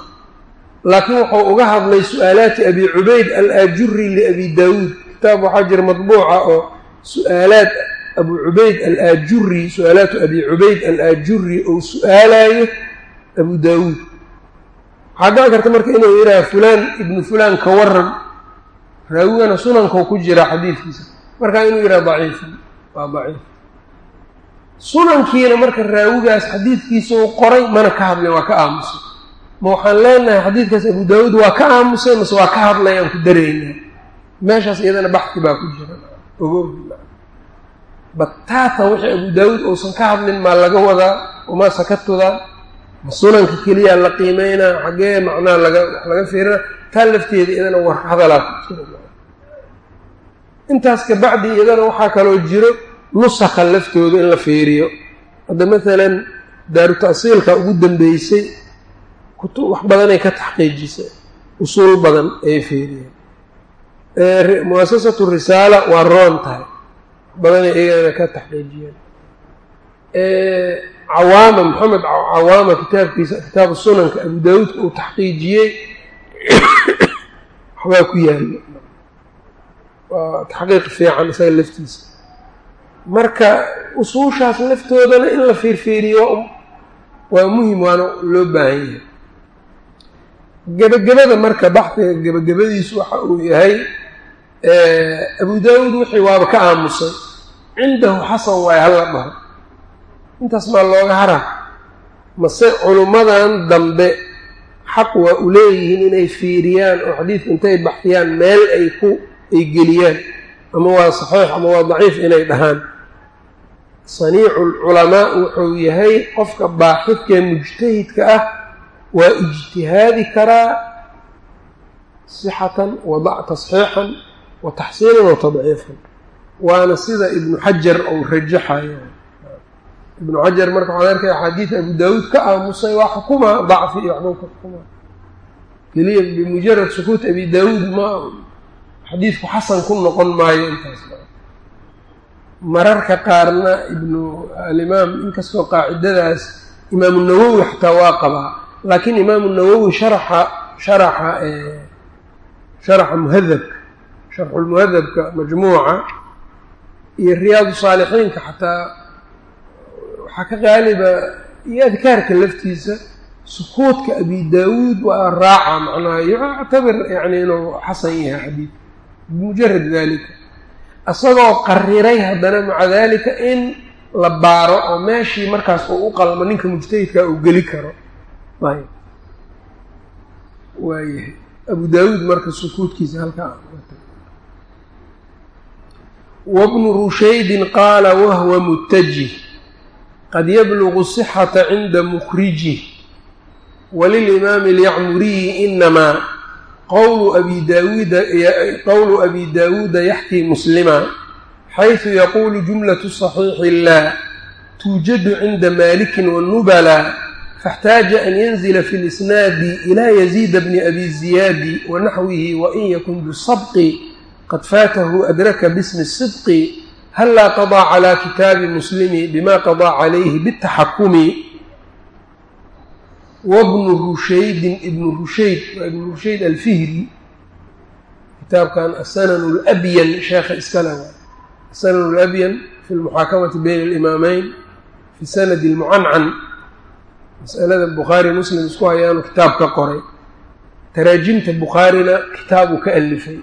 Laakiin wuxuu uga hadlay su'aalaati abi cubayd alaajuri liabi daawuud kitaab waxaa jira madbuuca oo su'aalaat abu cubayd alaajuri su'aalaatu abi cubayd alaajuri ou su'aalayo abu daawuud. Waxaa dhici karta marka inuu yidhaha fulaan ibnu fulaan ka waran raawigana sunankau ku jira xadiidkiisa. Markaa inuu yidhaha daciifan waa daciif. Sunankiina marka raawigaas xadiidkiisa uu qoray mana ka hadlin waa ka aamusay. Ma waxaan leenahay xadiidkaas abu daawuud waa ka aamusay mase waa ka hadlay aan ku daraynaa meeshaas iyadana baxki baa ku jira. Ogo bataatan wixii abu daawuud uusan ka hadlin maa laga wadaa wamaa sakatudaa ma sunanka keliyaa la qiimeynaa xaggee macnaha laga wax laga fiirina taa lafteeda iyadana war hadalaa ku jira. Intaas kabacdi iyadana waxaa kaloo jiro nusakha laftooda in la fiiriyo. Hadda maalan daaru ta'siilka ugu dambeysay wax badanay ka taxqiijisay usuul badan ayay fiiriyeen muasasatu risaala waa roon tahay. Badanay iyagana ka taxqiijiyeen cawaama maxamed cawaama kitaabkiisa kitaabu sunanka abu daawuudka uu taxqiijiyey. Waxbaa ku yaalla waa taxqiiq fiican isaga laftiisa. Marka usuushaas laftoodana in la fiirfiiriyo waa muhiim waana loo baahan yahay. Gebagabada marka baxdiga gebagabadiisu waxa uu yahay abu daawuud wixii waaba ka aamusay cindahu xasan waayo hala dhaho intaas maa looga hara mase culummadan dambe xaq waa u leeyihiin inay fiiriyaan oo xadiidka intay baxdiyaan meel ay ku ay geliyaan. Ama waa saxiix ama waa daciif inay dhahaan. Saniicu lculamaa wuxuu yahay qofka baaxidkae mujtahidka ah waa ijtihaadi karaa sixatan wa tasxiixan wa taxsiinan wa tadciifan. Waana sida ibnu xajar ou rajaxayo. Ibnu xajar marka waxaad arkay axaadiid abu daawuud ka aamusay waa xukuma dacfi iyo waxbuu ka xukuma keliya bimujarad sukuut abi daawuud ma xadiidku xasan ku noqon maayo intaas. Mararka qaarna ibnu alimaam inkastoo qaacidadaas imaamu nawowi xataa waa qabaa. Laakiin imaamu nawowi sharaxa sharaxa sharaxa muhadabka sharxulmuhadabka majmuuca iyo riyaadu saalixiinka xataa waxaa ka qaaliba iyo adkaarka laftiisa sukuudka abi daawuud waa raaca macnaha yuctabir yani inuu xasan yahay xadiid bimujarad dalika isagoo qariray haddana maca dalika in la baaro oo meeshii markaas uu u qalmo ninka mujtahidka uu geli karo. Ayb waayahay. Abu daawuud marka sukuudkiisa halkaa wabnu rushaydin qaala wahwa mutajih qad yablugu sixata cinda mukrijih walilimaami alyacmuriyi inamaa qowlu abi daawuuda qowlu abi daawuuda yaxkii muslima xaysu yaquulu jumlatu saxiixi laa tuujadu cinda maalikin wanubala faxtaaja an yanzila fi lisnaadi ilaa yaziida bni abi ziyaadi wanaxwihi wain yakun bisabqi qad faatahu adraka bismi sidqi hallaa qadaa calaa kitaabi muslimi bimaa qadaa calayhi bitaxakumi wabnu rushaydin ibnu rushayd waa ibnu rushayd alfihri kitaabkan asanan labyan sheekha iskala waa asanan labyan fi lmuxaakamati bayna alimaamayn fi sanadi lmucancan masalada bukhaari muslim isku hayaanu kitaab ka qoray taraajimta bukhaarina kitaabu ka alifay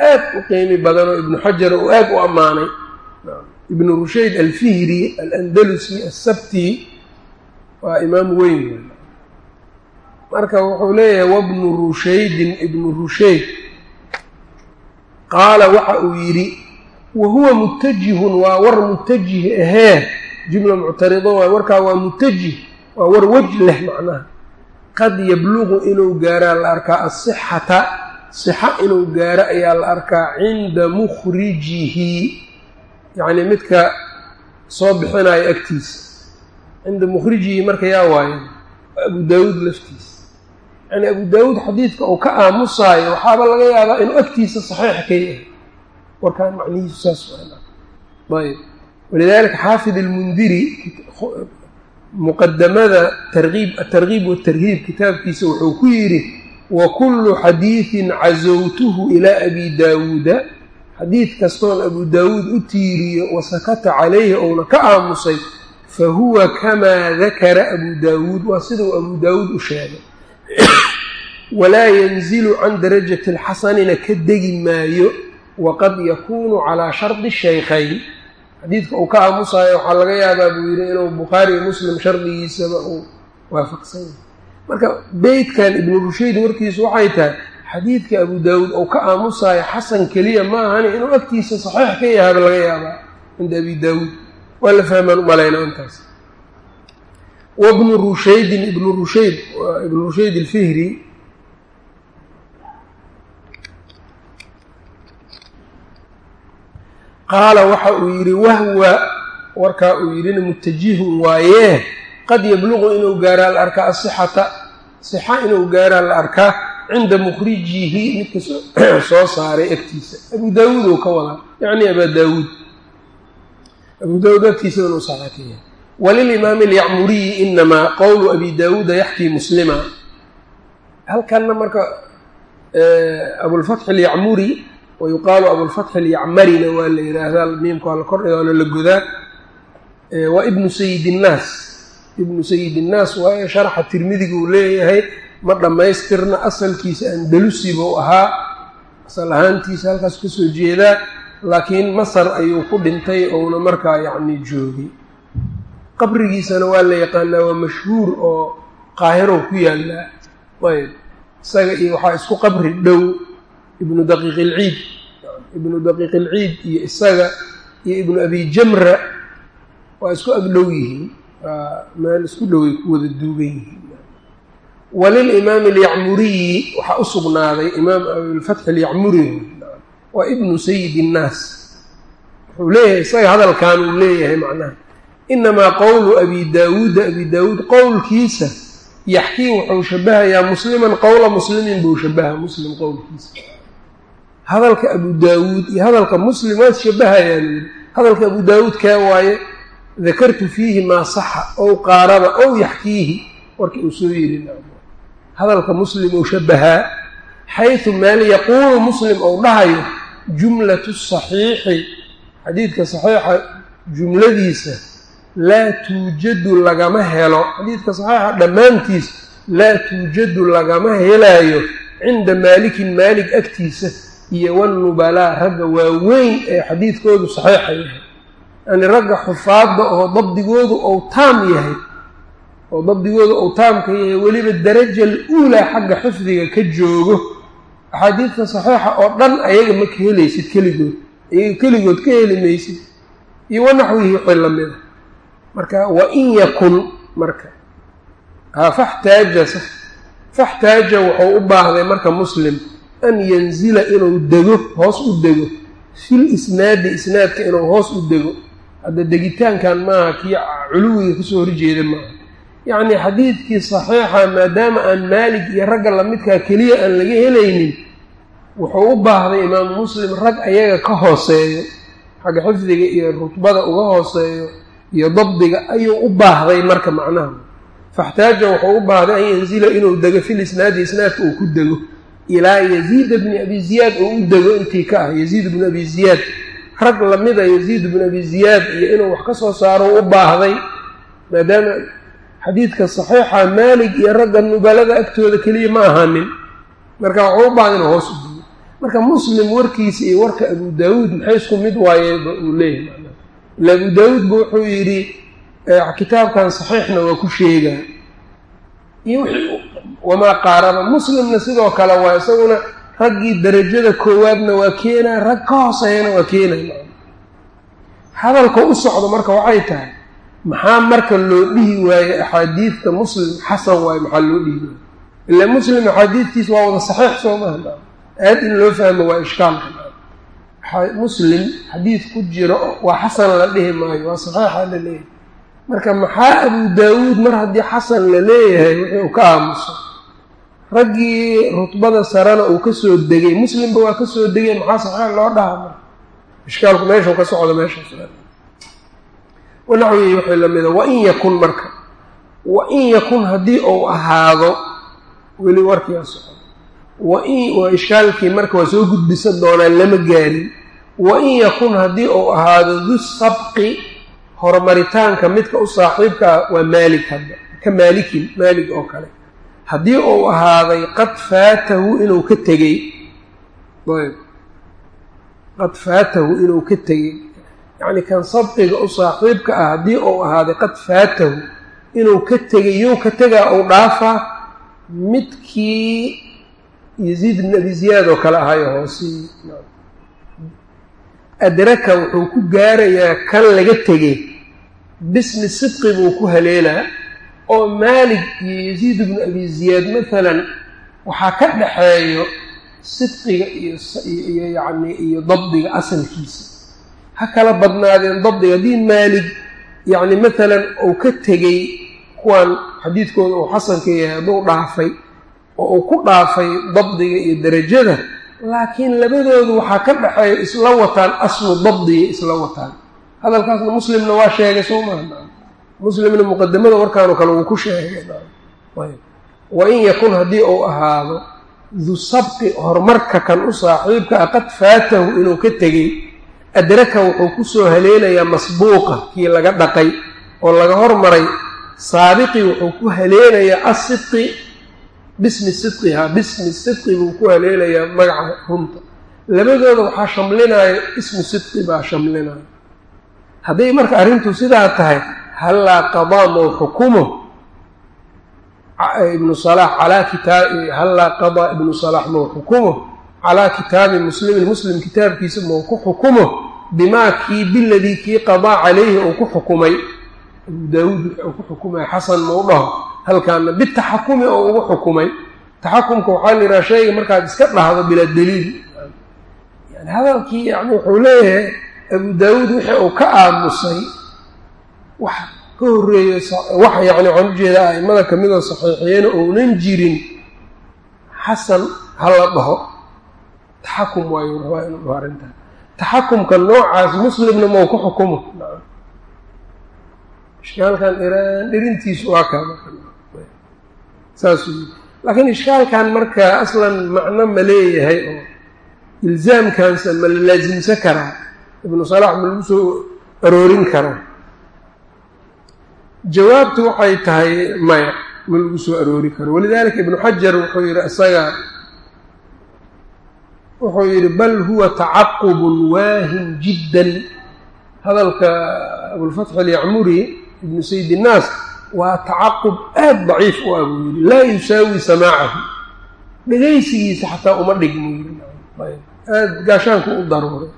aad u qiimi badan oo ibnu xajar uu aad u ammaanay. Ibnu rushayd alfihri alandalusi asabti waa imaam weyn. Marka wuxuu leeyahay wabnu rushaydin ibnu rushayd. Qaala waxa uu yidhi wa huwa mutajihun waa war mutajih ahee. Jumla muctarido waay warkaa waa mutajih waa war wej leh macnaha. Qad yablugu inuu gaaraa la arkaa asixata sixa inuu gaaro ayaa la arkaa cinda mukhrijihi yacni midka soo bixinayo agtiisa. Cinda mukhrijihi marka yaa waayo abu daawuud laftiisa. Yani abu daawuud xadiidka uu ka aamusaayo waxaaba laga yaabaa inuu agtiisa saxiix ka yahay. Warkaan macnihiisu saas ayb walidalika xaafid almundiri muqadamada tarkiib atarkiib watarhiib kitaabkiisa wuxuu ku yidhi wa kullu xadiidin casowtuhu ilaa abi daawuuda xadiid kastoon abu daawuud u tiiriyo wasakata calayhi ouna ka aamusay fa huwa kamaa dakara abu daawuud. Waa sidau abu daawuud u sheegay. Walaa yanzilu can darajati alxasanina ka degi maayo waqad yakuunu calaa shardi shaykhayn. Xadiidka uu ka aamusayo waxaa laga yaabaa buu yidhi inuu bukhaari iyo muslim shardigiisaba uu waafaqsan yahay marka beytkan ibnu rushayd warkiisu waxay tahay xadiidka abu daawuud uu ka aamusayo xasan keliya ma ahani inuu agtiisa saxiix ka yahaaba laga yaabaa cinda abi daawuud waa la fahmaan u malaynaa intaas. Wabnu rushaydin ibnu rushayd ibnu rushayd alfihri. Qaala waxa uu yidhi wahwa warkaa uu yidhina mutajihun waayee qad yabluqu inuu gaaraa la arkaa asixata sixa inuu gaaraa la arkaa cinda mukhrijihi midka soo saaray agtiisa. Abu daawuud ou ka wadaa yacni abaa daawuud. Abu daawuud agtiisa inuu saxa walilimaami alyacmuriyi inamaa qowlu abi daawuuda yaxkii muslima. Halkanna marka abulfatxi alyacmuri wayuqaalu abulfatxi alyacmarina waa la yidhaahdaa miimka waa la kordhiga waana la godaa waa ibnu sayid innaas ibnu sayid innaas waayo sharaxa tirmidiga leeyahay ma dhammaystirna asalkiisa andalusi buu ahaa. Asal ahaantiisa halkaas ka soo jeedaa laakiin masar ayuu ku dhintay ouna markaa yacni joogay qabrigiisana waa la yaqaanaa waa mashhuur oo qaahirow ku yaallaa ayb isaga iyo waxaa isku qabri dhow ibnu daqiiq ilciid ibnu daqiiq ilciid iyo isaga iyo ibnu abi jamra waa isku agdhow yihiin meel isku dhoway ku wada duugan yihiin. Walilimaami alyacmuriyi waxaa u sugnaaday imaam abilfatxi alyacmuri waa ibnu sayid innaas wuxuu leeyahay isaga hadalkan uu leeyahay macnaha inamaa qowlu abi daawuuda abi daawuud qowlkiisa yaxkii wuxuu shabahayaa musliman qowla muslimin buu shabaha muslim qowlkiisa hadalka abu daawuud iyo hadalka muslim waa shabahayaan hadalka abu daawuud kee waaye dakartu fiihi maa saxa ow qaaraba ow yaxkiihi. Warkii uu soo yidhi hadalka muslim ou shabahaa xaysu meel yaquulu muslim ou dhahayo jumlatu saxiixi. Xadiidka saxiixa jumladiisa laa tuujadu lagama helo. Xadiidka saxiixa dhammaantiis laa tuujadu lagama helaayo cinda maalikin maalig agtiisa iyo wanubalaa ragga waaweyn ee xadiidkoodu saxiixa yahay yani ragga xufaadda oo dabdigoodu ou taam yahay oo dabdigoodu ou taamka yahay weliba daraja al-uulaa xagga xifdiga ka joogo. Axaadiidta saxiixa oo dhan ayaga ma ka helaysid keligood. Ayaga keligood ka heli maysid. Iyo wanaxwihi wixii lamida marka wa in yakun marka. Ha faxtaaja faxtaaja wuxuu u baahday marka muslim an yanzila inuu dego hoos u dego. Fil isnaadi isnaadka inuu hoos u dego hadda degitaankan maaha kii culuwiga ka soo horjeeda maaha. Yacni xadiidkii saxiixa maadaama aan maalig iyo ragga lamidkaa keliya aan laga helaynin wuxuu u baahday imaamu muslim rag ayaga ka hooseeyo xagga xifdiga iyo rutbada uga hooseeyo iyo dabdiga ayuu u baahday marka macnaha. Faxtaaja wuxuu u baahday an yanzila inuu dego fil isnaadi isnaadka uu ku dego. Ilaa yaziida bni abi ziyaad oo u dego intii ka ah yaziid bni abi ziyaad rag lamida yaziid bni abi ziyaad iyo inuu wax ka soo saaro u baahday maadaama xadiidka saxiixa maalig iyo ragga nubalada agtooda keliya ma ahaanin. Marka waxuu u baahan inuu hoos u diyo marka muslim warkiisa iyo warka abu daawuud maxay isku mid waayeenba uu leeyahay ila abu daawuud ba wuxuu yidhi kitaabkan saxiixna waa ku sheegaa. Iyo wamaa qaaraba. Muslimna sidoo kale waa isaguna raggii darajada koowaadna waa keenaa rag ka hooseeyana waa keenay. Hadalka u socdo marka waxay tahay maxaa marka loo dhihi waaye axaadiidta muslim xasan waayo maxaa loo dhihi waaye? Ila muslim axaadiidtiis waa wada saxiix soo maha aad in loo fahmo waa ishkaalka muslim xadiid ku jiro waa xasan la dhihi maayo waa saxiixa la leeyahay. Marka maxaa abu daawuud mar haddii xasan la leeyahay wixii uu ka aamuso raggii rutbada sarena uu ka soo degay muslimba waa ka soo degay maxaa saxiix loo dhaha ishkaalku meeshuu ka socdo meeshaas wanaxwihi waxay lamida wain yakun marka wain yakun haddii uu ahaado weli warkiia socdo. Wain waa ishkaalkii marka waa soo gudbisan doonaa lama gaarin. Wain yakun haddii uu ahaado du sabqi horumaritaanka midka u saaxiibkaa waa maalik hadda ka maalikin maalig oo kale haddii uu ahaaday qad faatahu inuu ka tegey. Ayb. Qad faatahu inuu ka tegey. Yacni kan sabqiga u saaxiibka ah haddii uu ahaaday qad faatahu inuu ka tegay you ka tegaa uu dhaafaa midkii yaziid ibn abi ziyaad oo kale ahayo hoosii. Adraka wuxuu ku gaarayaa kan laga tegay bismi sidqi buu ku haleelaa oo maalig iyo yaziid ibnu abi ziyaad maalan waxaa ka dhaxeeyo sidqiga iyoiyo yacni iyo dabdiga asalkiisa. Ha kala badnaadeen dabdiga. Haddii maalig yacni maalan uu ka tegey kuwan xadiidkooda uu xasanka yahay hadduu dhaafay oo uu ku dhaafay dabdiga iyo derajada laakiin labadoodu waxaa ka dhaxeeya isla wataan aslu dabdiga isla wataan. Hadalkaasna muslimna waa sheegay soo maha muslimna muqadamada warkaanoo kale uu ku sheegay wain yakun haddii uu ahaado du sabqi horumarka kan u saaxiibka ah qad faatahu inuu ka tegey adraka wuxuu ku soo haleelayaa masbuuqa kii laga dhaqay oo laga hormaray saabiqi wuxuu ku haleelayaa asidqi bismi sidqihaa bismi sidqi buu ku haleelayaa magaca runta. Labadooda waxaa shamlinaya ismu sidqi baa shamlinaya hadday marka arrintu sidaa tahay hallaa qadaa mow xukumo ibnu salaax calaa kitaabi hallaa qadaa ibnu salaax mow xukumo calaa kitaabi muslimin muslim kitaabkiisa mow ku xukumo bimaa kii biladii kii qadaa calayhi uu ku xukumay abu daawuud uu ku xukumay xasan mau dhaho halkaana bitaxakumi oo ugu xukumay taxakumka waxaa la yidhaha shayga markaad iska dhahdo bilaa daliil yani hadalkii yani wuxuu leeyahay abu daawuud wixii uu ka aamusay wax ka horreeyo wax yani waxaan u jeedaa aimada kamidoo saxiixiyeyna ounan jirin. Xasan hala dhaho. Taxakum waayu rabaa inuu dhaho arrintaa taxakumka noocaas muslimna mau ku xukumo. Ishkaalkan iraan dhirintiisu waa kaa saasuu yii laakiin ishkaalkan marka aslan macno ma leeyahay oo ilzaamkansa ma la laasimsan karaa. Ibnu salaax ma lagu soo aroorin karaa jawaabtu waxay tahay maya ma lagu soo aroori karo. Walidaalika ibnu xajar wuxuu yidhi isaga wuxuu yidhi bal huwa tacaqubun waahin jiddan. Hadalka abulfatx alyacmuri ibnu sayd innaas waa tacaqub aada daciif u ah buu yidhi. Laa yusaawi samaacahu. Dhegaysigiisa xataa uma dhigmo aada gaashaanku u daruuray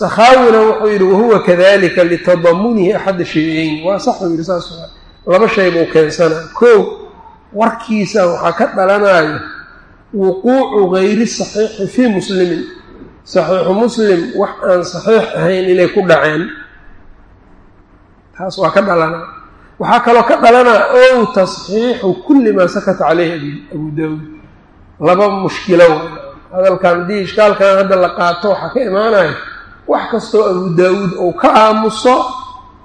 sakhaawina wuxuu yidhi wahuwa kadalika litadamunihi axadda shay-eyn waa saxuu yidhi saas laba shay buu keensanaa kow warkiisa waxaa ka dhalanayo wuquucu gayri saxiixi fii muslimin. Saxiixu muslim wax aan saxiix ahayn inay ku dhaceen. Taas waa ka dhalanaa waxaa kaloo ka dhalanaa ow tasxiixu kulli maa sakata caleyhi abu daawuud. Laba mushkilo. Hadalkan haddii ishkaalkan hadda la qaato waxaa ka imaanaya wax kastoo abu daawuud ou ka aamuso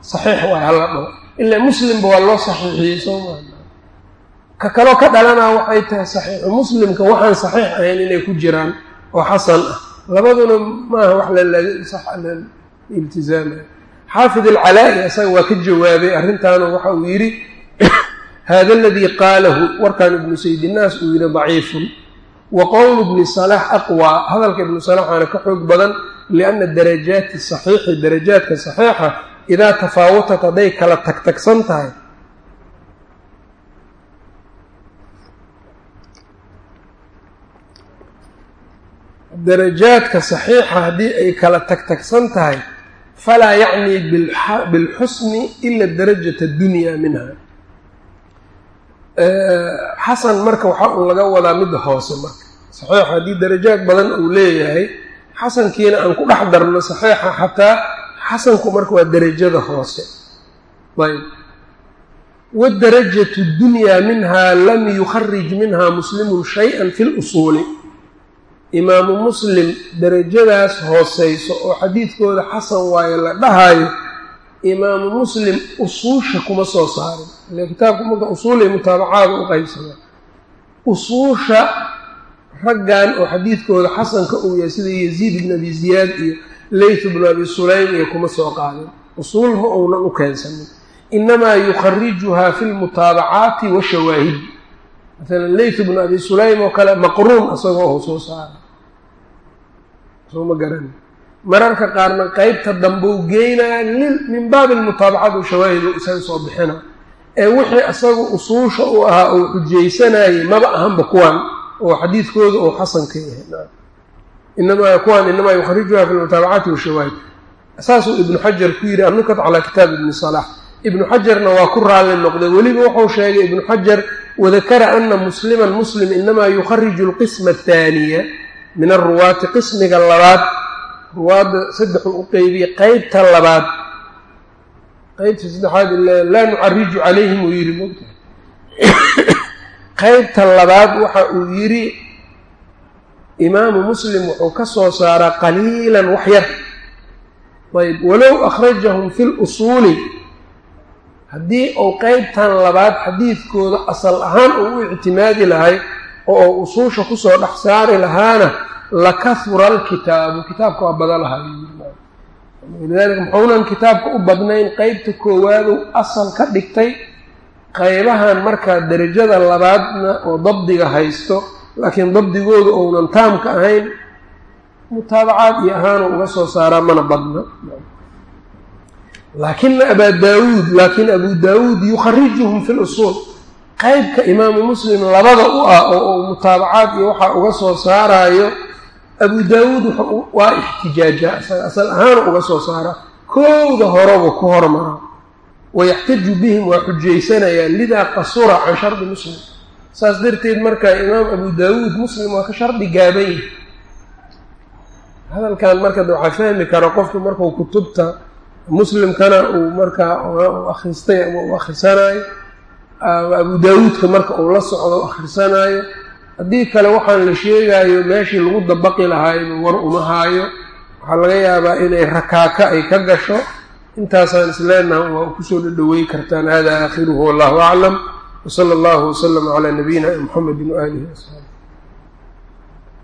saxiix waay hala dhaho ilaa muslimba waa loo saxiixiyey soo ka kaloo ka dhalanaa waxay tahay saxiixu muslimka waxaan saxiix ahayn inay ku jiraan oo xasan ah. Labaduna maaha wax la iltizaamaya xaafid alcalaa-i isaga waa ka jawaabay arrintaanu waxa uu yidhi hada aladii qaalahu warkan ibnu saydinaas uu yidhi daciifun. Wa qowlu ibni salaax aqwaa hadalka ibnu salaaxaana ka xoog badan lianna darajaati saxiixi darajaadka saxiixa idaa tafaawatat hadday kala tagtagsan tahay darajaadka saxiixa haddii ay kala tagtagsan tahay falaa yacnii bilxusni ila darajata dunyaa minha xasan marka waxaa un laga wadaa midda hoose marka saxiixa haddii darajaad badan uu leeyahay xasankiina aan ku dhex darno saxiixa xataa xasanku marka waa derajada hoose. Ayb wadarajatu dunyaa minhaa lam yukharij minha muslimun shay-an fi lusuuli imaamu muslim derajadaas hooseyso oo xadiidkooda xasan waayo la dhahayo imaamu muslim usuusha kuma soo saarin. Ile kitaabku marka usuulay mutaabacaada u qaybsada. Usuusha raggan oo xadiidkooda xasanka uu yahay sida yaziid ibn abi ziyaad iyo leyth bnu abi sulaym iyo kuma soo qaadin. Usuul ma uunan u keensanin inamaa yukharijuhaa fi lmutaabacaati washawaahid maalan leyth bnu abi sulaym oo kale maqruun isagoo u soo saara soo ma garani mararka qaarna qeybta dambeu geynaa min baabi almutaabacati washawaahid u isaga soo bixina. Ee wixii isagu usuusha u ahaa uu xujaysanayay maba ahanba kuwan oo xadiidkooda uu xasanka yahay inamaa kuwan inamaa yukharijuha fi lmutaabacaati washawaahid saasuu ibnu xajar ku yidhi annukat calaa kitaab ibni salaax ibnu xajarna waa ku raalli noqday. Weliba wuxuu sheegay ibnu xajar wadakara ana musliman muslim inamaa yukhariju alqisma athaaniya min aruwaati qismiga labaad. Ruwaadda saddexuu u qeybiyey qeybta labaad. Qeybta saddexaad laa nucariju calayhim uu yidhi qeybta labaad waxa uu yidhi imaamu muslim wuxuu ka soo saaraa qaliilan wax yar. Ayb walow akhrajahum fi lusuuli haddii uu qeybtan labaad xadiidkooda asal ahaan uu u ictimaadi lahay oo uu usuusha ku soo dhex saari lahaana lakahura alkitaabu. Kitaabka waa bada lahay lidaalika muxuunan kitaabka u badnayn qeybta koowaadu asal ka dhigtay qaybahan markaa derajada labaadna oo dabdiga haysto laakiin dabdigooda ounan taamka ahayn mutaabacaad iyo ahaanu uga soo saaraa mana badna. Laakina abaa daawuud laakiin abu daawuud yukharijuhum fi lusuul qeybka imaamu muslim labada u ah oo mutaabacaad iyo waxaa uga soo saaraayo abu daawuud waa ixtijaaja isaga asal ahaanu uga soo saaraa kowda horeba ku hormara wayaxtaju bihim waa xujaysanayaan lidaa qasura can shardi muslim saas darteed marka imaam abu daawuud muslim waa ka shardi gaaban yahi hadalkan marka waxaa fahmi kara qofku markuu kutubta muslimkana uu markaa akhristay ama uu akhrisanaayo abu daawuudka marka uu la socdo akhrisanaayo haddii kale waxaan la sheegaayo meeshii lagu dabaqi lahaayo war uma haayo waxaa laga yaabaa inay rakaaka ay ka gasho intaasaan isleenaha waa ku soo dhadhowey kartaan. Hada aakhiruhu wallahu aclam wsala allahu waslama calaa nabiyina muxamedi waaalihi